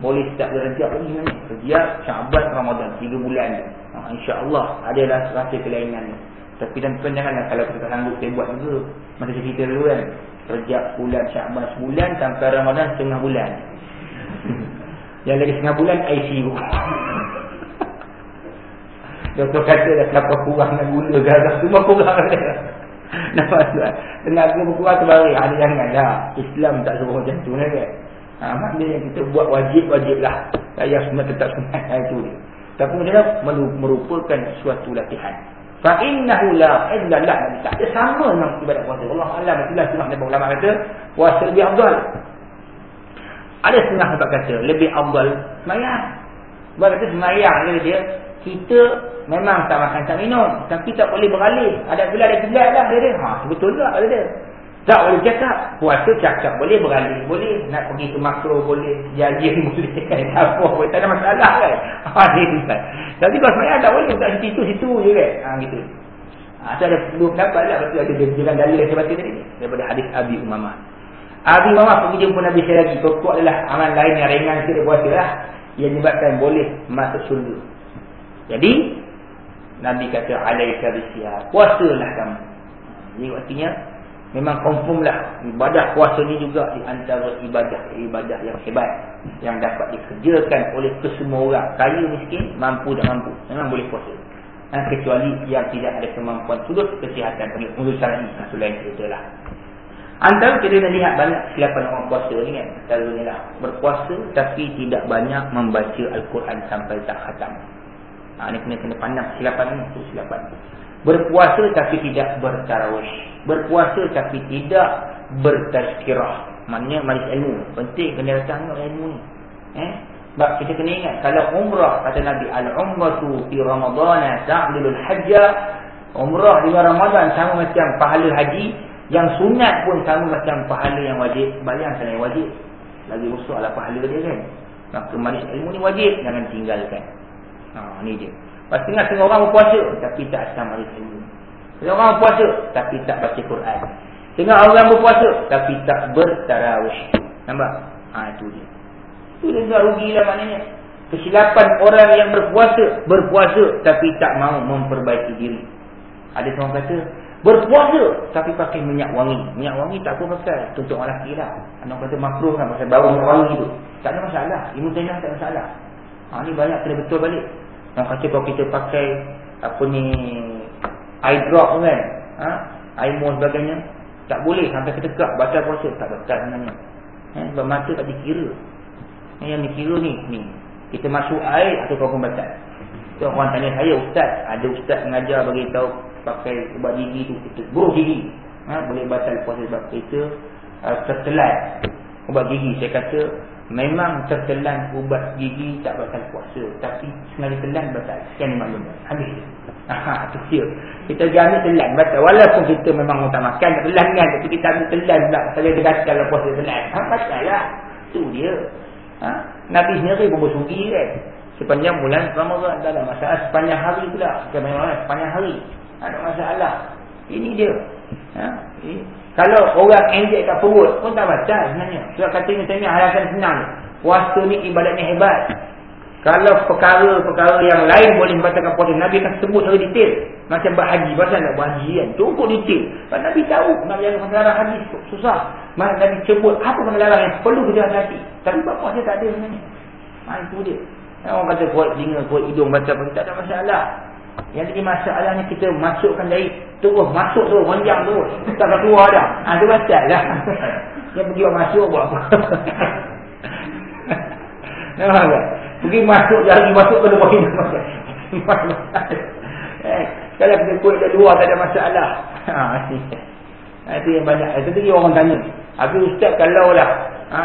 boleh start berhentiak lagi mana kerja Syaban Ramadan 3 bulan ha, insya-Allah adalah rasa kelainan ni tapi dan tuan janganlah kalau kita tak sanggup saya buat juga macam cerita dulu kan kerja bulan Syaban sebulan sampai Ramadan setengah bulan. Yang lagi setengah bulan ICU <laughs> Doktor kata dah kenapa kurang dan gula gagal semua kurang Nampak tuan Tenaga berkurang terbalik Ada janganlah Islam tak suruh macam tu kan? Ha, Maknanya kita buat wajib-wajib lah. Saya semua tetap sunat Itu dia. Tapi dia merupakan suatu latihan Fa'innahu la illallah Tak ada sama dengan ibadat puasa. Allah Allah Itulah setengah Nabi Ulama kata Puasa lebih abdal Ada setengah sebab kata Lebih abdal Semayang. Sebab kata semayang dia Kita Memang tak makan tak minum. Tapi tak boleh beralih. Ada pula ada gelap lah dia, dia. Ha, Betul tak ada dia Tak boleh cakap. Puasa cakap boleh beralih Boleh nak pergi ke makro boleh Jajin <laughs> boleh <laughs> Apa boleh Tak ada masalah kan. <laughs> Ha, dia, kan. Tapi kalau sebenarnya tak boleh Tak situ-situ je kan. Ha, gitu. Ha, so ada dua pendapat lah. Betul ada jalan dalil yang saya baca tadi. Daripada hadis Abi Umamah. Abi Umamah pergi jumpa Nabi saya lagi. Pokok adalah amal lain yang ringan Kita puasa lah. Yang menyebabkan boleh masuk surga Jadi Nabi kata alaika bisiyah. Puasalah kamu. Ini artinya memang confirmlah ibadah puasa ni juga di antara ibadah-ibadah yang hebat yang dapat dikerjakan oleh kesemua orang, kaya miskin, mampu dan mampu. Memang boleh puasa. Dan kecuali yang tidak ada kemampuan sudut kesihatan bagi urusan ini, selain itu lah. Antara kita dah lihat banyak silapan orang puasa ni kan. Selalunya lah. Berpuasa tapi tidak banyak membaca Al-Quran sampai tak khatam. Ha, ini kena kena pandang silapan ni tu silapan. Berpuasa tapi tidak bertarawih. Berpuasa tapi tidak bertazkirah. Maknanya majlis ilmu. Penting kena datang tengok ilmu ni. Eh? Sebab kita kena ingat kalau umrah kata Nabi al-umratu fi Ramadan ta'dilul hajja. Umrah di Ramadan sama macam pahala haji, yang sunat pun sama macam pahala yang wajib. Bayangkan yang wajib. Lagi usahlah pahala dia kan. Maka majlis ilmu ni wajib jangan tinggalkan. Ha, ni dia. Pas tengah-tengah orang berpuasa tapi tak sama ini. Tengah orang berpuasa tapi tak baca Quran. Tengah orang berpuasa tapi tak bertarawih. Nampak? Ha, itu dia. Itu dia tak rugilah maknanya. Kesilapan orang yang berpuasa, berpuasa tapi tak mau memperbaiki diri. Ada orang kata, berpuasa tapi pakai minyak wangi. Minyak wangi tak apa pasal. Untuk orang lelaki lah. Ada orang kata makruh kan pasal bau wangi tu. Tak ada masalah. Ilmu tenang tak masalah. Ha, ni banyak kena betul balik. Yang kata kalau kita pakai apa ni eye drop kan, ha? eye mo sebagainya, tak boleh sampai ketekak baca puasa tak batal sebenarnya. Eh, sebab mata tak dikira. Eh, yang dikira ni, ni. Kita masuk air atau kau pun batal. So, orang tanya saya, ustaz, ada ustaz mengajar bagi tahu pakai ubat gigi tu, kita buruh gigi. Ha? boleh batal puasa sebab kita uh, tertelat ubat gigi. Saya kata Memang tertelan ubat gigi tak batal puasa Tapi sengaja telan batal Sekian maklum Habis. Aha, tu dia. Kita jangan telan batal Walaupun kita memang tak makan Tak telan kan. Tapi kita ambil telan pula. Saya dia kata kalau puasa telan. Ha, Batal lah Itu dia. Ha? Nabi sendiri pun bersugi kan. Sepanjang bulan Ramadhan Tak ada masalah Sepanjang hari pula. Sepanjang hari. Hari Ada masalah. Ini dia. Ha? Eh, kalau orang injek kat perut pun tak batal sebenarnya. Sebab kata Ibn Taymiyah alasan senang. Puasa ni ibadat ni hebat. Kalau perkara-perkara yang lain boleh membatalkan puasa, Nabi akan sebut secara detail. Macam berhaji, pasal nak berhaji kan. Cukup detail. Sebab Nabi tahu nak jaga masalah haji susah. Maka Nabi sebut apa masalah yang perlu kita hati. Tapi buat puasa tak ada sebenarnya. Ha, itu dia. Orang kata kuat telinga, kuat hidung, baca tak ada masalah. Yang jadi masalahnya kita masukkan dari terus masuk tu, menjang tu. Tak keluar dah. Ha, tu batal lah. <laughs> Dia pergi masuk buat apa. <laughs> Nampak tak? Pergi masuk jari masuk ke dalam hidup masuk. eh, kalau kita kuat kat luar tak ada masalah. Ha, <laughs> itu yang banyak. Itu lagi orang tanya. Habis ustaz kalau lah. Ha,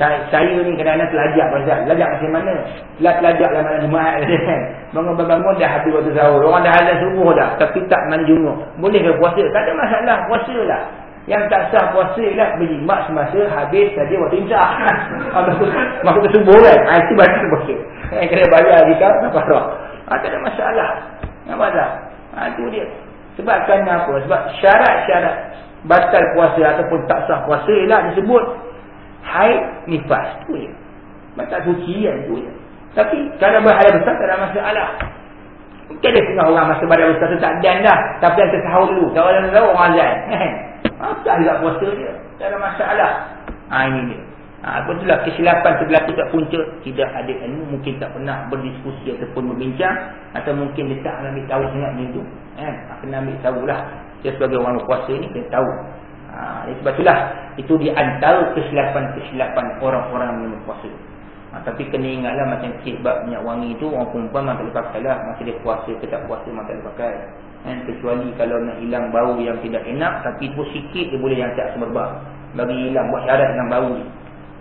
saya, saya ni kadang-kadang telajak pasal. Telajak macam mana? Telah telajak lah mana jemaat. <laughs> Bangun-bangun dah habis waktu sahur. Orang dah ada subuh dah. Tapi tak manjunguk. Boleh ke puasa? Tak ada masalah. Puasa lah. Yang tak sah puasa ialah berjimat semasa habis saja waktu imsah. Maksud <laughs> subuh kan? Ha, itu baca puasa. Yang kena bayar jika tak parah. Ha, tak ada masalah. Nampak tak? Ha, itu dia. Sebab apa? Sebab syarat-syarat batal puasa ataupun tak sah puasa ialah disebut haid nifas. Itu je. Batal suci kan? Itu je. Tapi kalau berhala besar tak ada masalah. Mungkin ada setengah orang masa badan besar tu tak dan dah. Tapi yang tersahur dulu. Kalau orang tahu orang azan. <laughs> Apa juga puasa dia? Tak ada masalah. Ha, ini dia. Ha, apa itulah kesilapan tu tak punca. Tidak ada ilmu. Mungkin tak pernah berdiskusi ataupun berbincang. Atau mungkin dia tak ambil tahu sangat macam tu. Eh, kena ambil tahulah. Dia sebagai orang puasa ni, dia tahu. Ha, sebab itulah. Itu di antara kesilapan-kesilapan orang-orang yang berpuasa. Ha, tapi kena ingatlah macam cik bab minyak wangi tu. Orang perempuan tak boleh pakai lah. Masa dia puasa ke tak puasa, tak boleh pakai eh, kecuali kalau nak hilang bau yang tidak enak tapi pun sikit dia boleh yang tak semerbak bagi hilang buat syarat dengan bau ni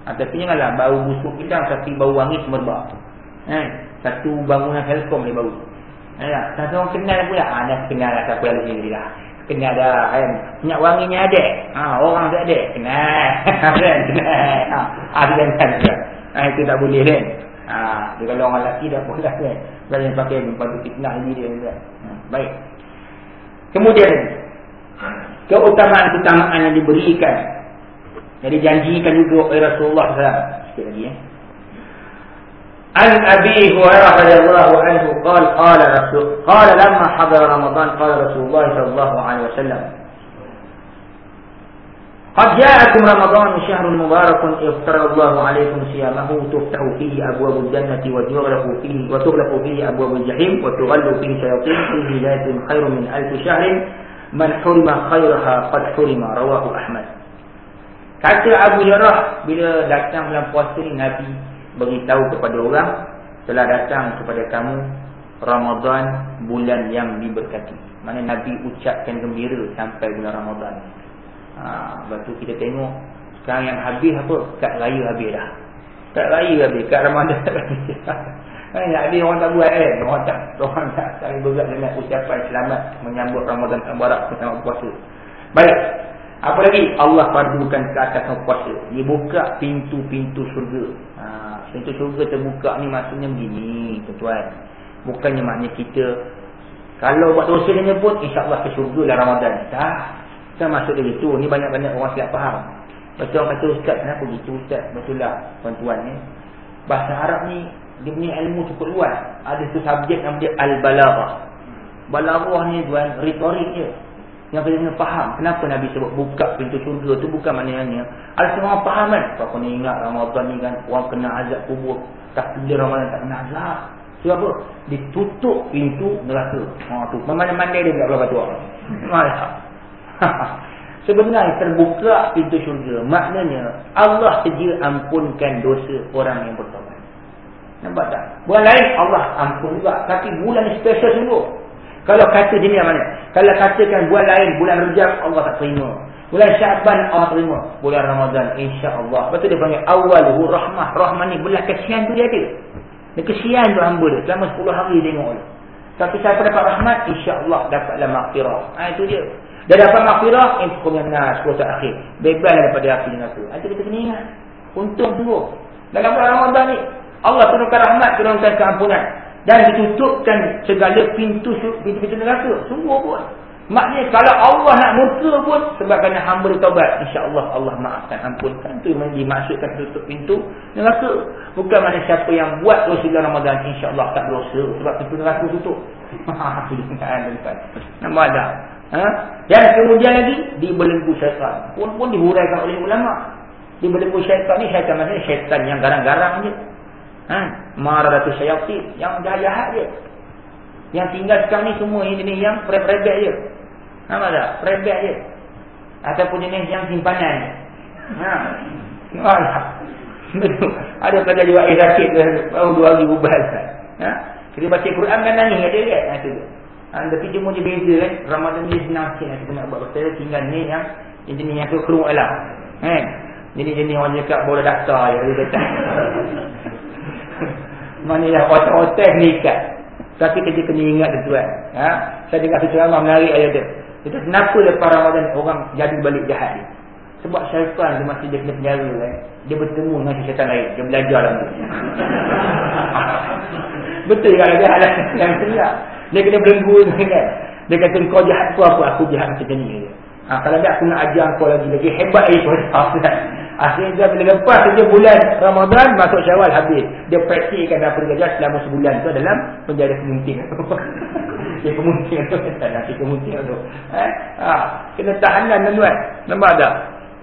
ha, tapi janganlah bau busuk hilang tapi bau wangi semerbak eh, satu bangunan helcom dia bau eh, tak? satu orang kenal pula ha, dah kenal lah siapa yang sini lah kenal dah kan? Minyak wanginya ada. Ha, orang tak ada. Kenal <laughs> kan? Kenal ha, ada kan kan ha, itu tak boleh kan? Ha, kalau orang lelaki dah boleh kan? Jangan pakai membantu fitnah ini dia. Ha, baik. Kemudian keutamaan-keutamaan yang diberikan. Yang dijanjikan juga oleh Rasulullah SAW. Sikit lagi ya. عن أبي هريرة رضي الله عنه قال قال رسول قال لما حضر رمضان قال رسول الله صلى الله عليه وسلم قد جاءكم رمضان شهر مبارك يفطر الله عليكم صيامه تفتح فيه أبواب الجنة وتغلق فيه وتغلق فيه أبواب الجحيم وتغل فيه شياطين في بلاد خير من ألف شهر من حرم خيرها قد حرم رواه أحمد. Kata ابو جراح bila datang bulan puasa ni Nabi beritahu kepada orang telah datang kepada kamu Ramadan bulan yang diberkati. Mana Nabi ucapkan gembira sampai bulan Ramadan. Ha, lepas tu kita tengok sekarang yang habis apa? Kad raya habis dah. Kad raya habis, kad Ramadan tak <laughs> habis. Kan nak habis orang tak buat kan? Orang tak <laughs> orang tak saling bergerak dengan ucapan selamat menyambut Ramadan Mubarak bersama puasa. Baik. Apa lagi? Allah padukan ke atas puasa. Dia buka pintu-pintu syurga. Pintu syurga terbuka ni maksudnya begini, tuan-tuan. Bukannya maknanya kita kalau buat dosa dia pun insya-Allah ke syurga lah Ramadan. Tak. Kan masuk dia gitu. Ni banyak-banyak orang silap faham. Betul orang kata ustaz kenapa gitu ustaz? Betul lah tuan-tuan ni. Bahasa Arab ni dia punya ilmu cukup luas. Ada satu subjek nama dia Al-Balaghah. Balaghah ni tuan retorik je. Yang kena faham. Kenapa Nabi sebut buka pintu syurga tu bukan maknanya. Ada semua faham kan? Kau kena ingat Ramadan ni kan orang kena azab kubur. Tak dia Ramadan tak kena azab. Sebab apa? Ditutup pintu neraka. Ha tu. Memandai-mandai dia tak berapa tua. Malah. <laughs> Sebenarnya terbuka pintu syurga. Maknanya Allah sedia ampunkan dosa orang yang bertobat. Nampak tak? Bulan lain Allah ampun juga. Tapi bulan ni special sungguh. Kalau kata jenis mana? Kalau katakan bulan lain, bulan rejab Allah tak terima. Bulan Syaban Allah terima. Bulan Ramadan insya-Allah. Betul dia panggil awaluhu rahmah. Rahmah ni belah kesian tu dia ada. Dia kesian tu hamba dia. Selama 10 hari tengok dia. Tapi siapa dapat rahmat, insya-Allah dapatlah maghfirah. Ha, itu dia. Dia dapat maghfirah in hukumnya nas kuasa akhir. Bebas daripada api dengan aku. Itu kita kena ingat. Untung sungguh. Dalam bulan Ramadan ni Allah turunkan rahmat, turunkan keampunan dan ditutupkan segala pintu pintu-pintu neraka. Sungguh pun. Maknanya kalau Allah nak murka pun sebab kerana hamba taubat, insya-Allah Allah maafkan, ampunkan. Itu yang dimaksudkan tutup pintu neraka. Bukan mana siapa yang buat dalam Ramadan insya-Allah tak berdosa sebab pintu neraka tutup. Ha, <laughs> Nampak tak? Ha? Yang kemudian lagi dibelenggu syaitan. Pun pun dihuraikan oleh ulama. Dibelenggu syaitan ni syaitan maksudnya syaitan yang garang-garang je. Ha? Maradatul syaitan yang jahat je. Yang tinggal sekarang ni semua ini yang prebek je. Nampak tak? Prebek je. Ataupun jenis yang simpanan. Ha. Ada pada juga air sakit. Baru dua hari ubah. Ha? Kita baca Quran kan nangis. Ada lihat. Ha, tu. Ha, tapi cuma dia beza kan. Ramadan ni senang sikit. Kita nak buat pasal tinggal ni yang jenis yang kerung alam. Ha? Jadi jenis orang cakap boleh daftar. Ya, dia kata. <laughs> Mana yang otak-otak ni ikat. Tapi kita kena ingat tuan. Ha? Saya dengar secara menarik ayat dia. Itu kenapa lepas Ramadan orang jadi balik jahat ni? Sebab syaitan dia masih dia kena penjara kan. Dia bertemu dengan syaitan lain. Dia belajar dalam <laughs> dia. Betul kan ada hal yang seria. Dia kena belenggu kan. Dia kata kau jahat tu apa? Aku jahat macam ni. Ha, kalau dia aku nak ajar kau lagi. Lagi hebat lagi kau. <laughs> Akhirnya bila lepas saja bulan Ramadan masuk Syawal habis. Dia praktikkan apa dia selama sebulan tu dalam penjara kemunting. <laughs> dia kemunting tu <laughs> tak nak kemunting tu. Eh? Ha, kena tahanan tuan. Nampak tak?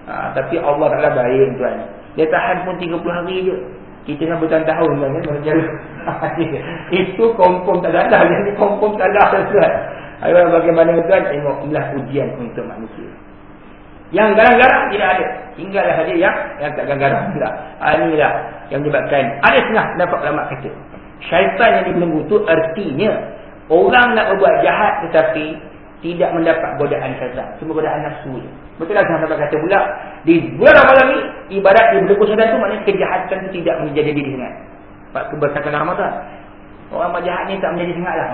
Ha, tapi Allah Taala baik tuan. Dia tahan pun 30 hari je. Kita kan bertahun-tahun kan penjara. <laughs> Itu kompom tak ada. Jadi kompom tak ada tuan. Ayo bagaimana tuan tengok ujian untuk manusia. Yang garang-garang tidak ada. Tinggallah saja yang yang tak garang-garang tidak. Ha, inilah yang menyebabkan ada setengah dapat ulama kata. Syaitan yang dibelenggu itu artinya orang nak berbuat jahat tetapi tidak mendapat godaan syaitan. Cuma godaan nafsu. Betul lah sahabat kata pula. Di bulan Ramadan ni, ibarat di belenggu syaitan itu maknanya kejahatan itu tidak menjadi diri sangat. Sebab keberkatan Ramadan. Orang berjahat ni tak menjadi sangat lah.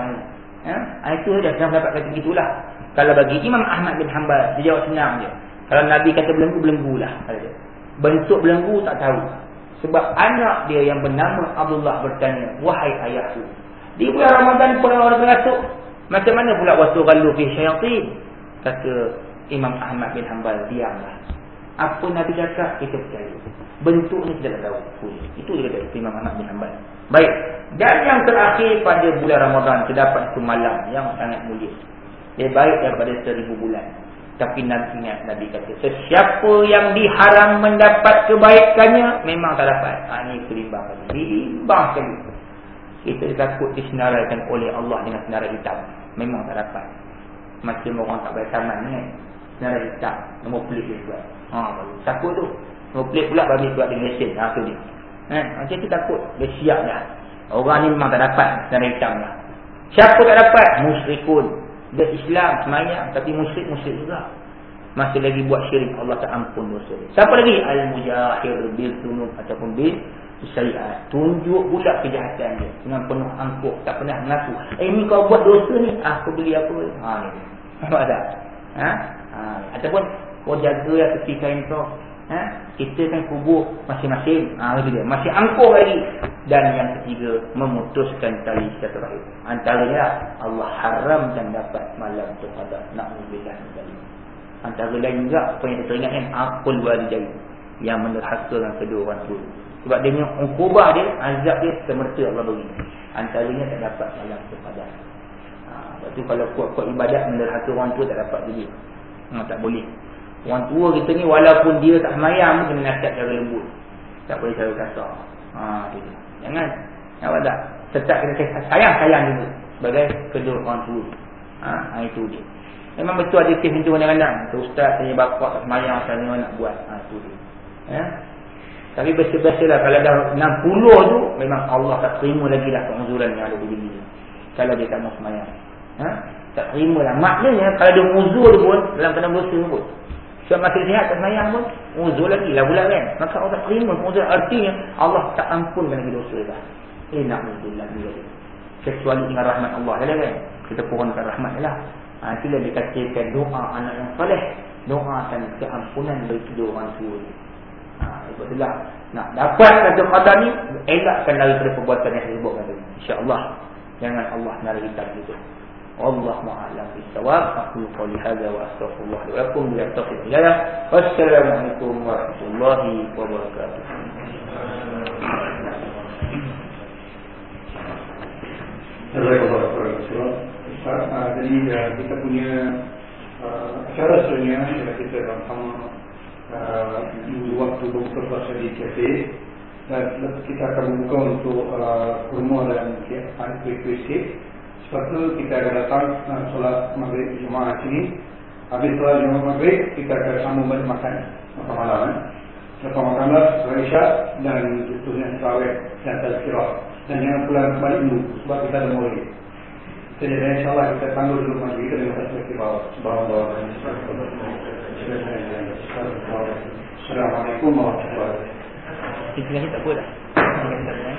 Ha? ha itu saja senang mendapat kata begitulah. Kalau bagi Imam Ahmad bin Hanbal, dia jawab senang je. Kalau Nabi kata belenggu, belenggu lah. Bentuk belenggu tak tahu. Sebab anak dia yang bernama Abdullah bertanya, Wahai ayahku, di bulan Ramadan pernah orang mengatuk, macam mana pula waktu galu fi syaitin? Kata Imam Ahmad bin Hanbal, diamlah. Apa Nabi cakap, kita percaya. Bentuknya kita tak tahu. Itu dia kata Imam Ahmad bin Hanbal. Baik. Dan yang terakhir pada bulan Ramadan, terdapat itu malam yang sangat mulia. Dia baik daripada seribu bulan. Tapi Nabi ingat Nabi kata Sesiapa yang diharam mendapat kebaikannya Memang tak dapat. Ha, Ini kelimbang lagi Diimbang sekali. Kita takut disenaraikan oleh Allah Dengan senarai hitam. Memang tak dapat. Macam orang tak bayar taman ni kan? Senarai hitam Nombor pelik dia buat. Ha, Siapa tu. Nombor pelik pula bagi buat di mesin. Ha, tu dia. Ha, Macam tu takut. Dia siap dah Orang ni memang tak dapat Senarai hitam lah Siapa tak dapat? Musrikun dia Islam semayang tapi musyrik-musyrik juga. Masih lagi buat syirik Allah tak ampun dosa. Siapa lagi? Al-mujahir bil tunub ataupun bil syariat. Tunjuk pula kejahatan dia dengan penuh angkuh, tak pernah mengaku. Eh ni kau buat dosa ni, ah, aku beli apa? Ha ni. Nampak tak? Ha? ha? Ataupun kau jaga tepi kain kau. Ha? Kita kan kubur masing-masing. Ha, dia. Masih angkuh lagi. Dan yang ketiga, memutuskan tali silaturahim. Antaranya Allah haram dan dapat malam tu pada na'udzubillah min Antara lain juga apa yang kita ingat kan akul walidai yang menerhakakan kedua orang tua. Sebab dia punya ukubah dia, azab dia semerta Allah beri. Antaranya tak dapat malam tu pada. Ha, sebab tu kalau kuat-kuat ibadat menerhaka orang tua tak dapat juga. Ha, tak boleh. Orang tua kita ni walaupun dia tak semayang pun kena nasihat cara lembut. Tak boleh cara kasar. Ha, gitu. Jangan. Nampak tak? Tetap kena sayang-sayang juga. Sebagai kedua orang tua. Ha, ha, itu dia. Memang betul ada kes macam kadang-kadang. Ustaz tanya bapak tak semayang macam mana nak buat. Ha, itu dia. Ya? Tapi biasa-biasa lah. Kalau dah 60 tu, memang Allah tak terima lagi lah penguzuran yang ada di diri. Kalau dia tak mau semayang. Ha? Tak terima lah. Maknanya kalau dia muzur pun, dalam kena dosa pun. Sebab masih sihat tak semayang pun Uzur lagi lah bulan kan. Maka Allah tak terima Uzur artinya Allah tak ampunkan lagi dosa dah Eh na'udzubillah Kecuali dengan rahmat Allah Yalah kan. Kita pohonkan rahmat lah. Ha, Itulah dikatakan doa anak yang salih Doakan keampunan bagi kedua orang tua ha, Sebab itulah Nak dapat kata qadar ni Elakkan daripada perbuatan yang saya sebutkan tadi. InsyaAllah. Jangan Allah nari hitam itu Wallahu a'lam bissawab. Aku qouli hadza wa astaghfirullah li wa lakum bi tawfiq hidayah. Wassalamualaikum warahmatullahi wabarakatuh. Jadi kita punya acara sebenarnya kita dalam uh, waktu doktor bahasa di cafe dan kita akan buka untuk uh, kurma dan kuih-kuih sebab tu kita akan datang uh, solat maghrib Jumaat sini. Habis solat Jumaat maghrib kita akan sambung balik makan. Makan malam eh. lepas makanlah setelah isyak dan tutupnya terawih dan tazkirah. Dan jangan pulang balik dulu sebab kita ada mulai jadi insyaAllah kita tangguh dulu maghrib kita dengan tazkirah subhanallah Assalamualaikum warahmatullahi wabarakatuh. Kita tak tak boleh.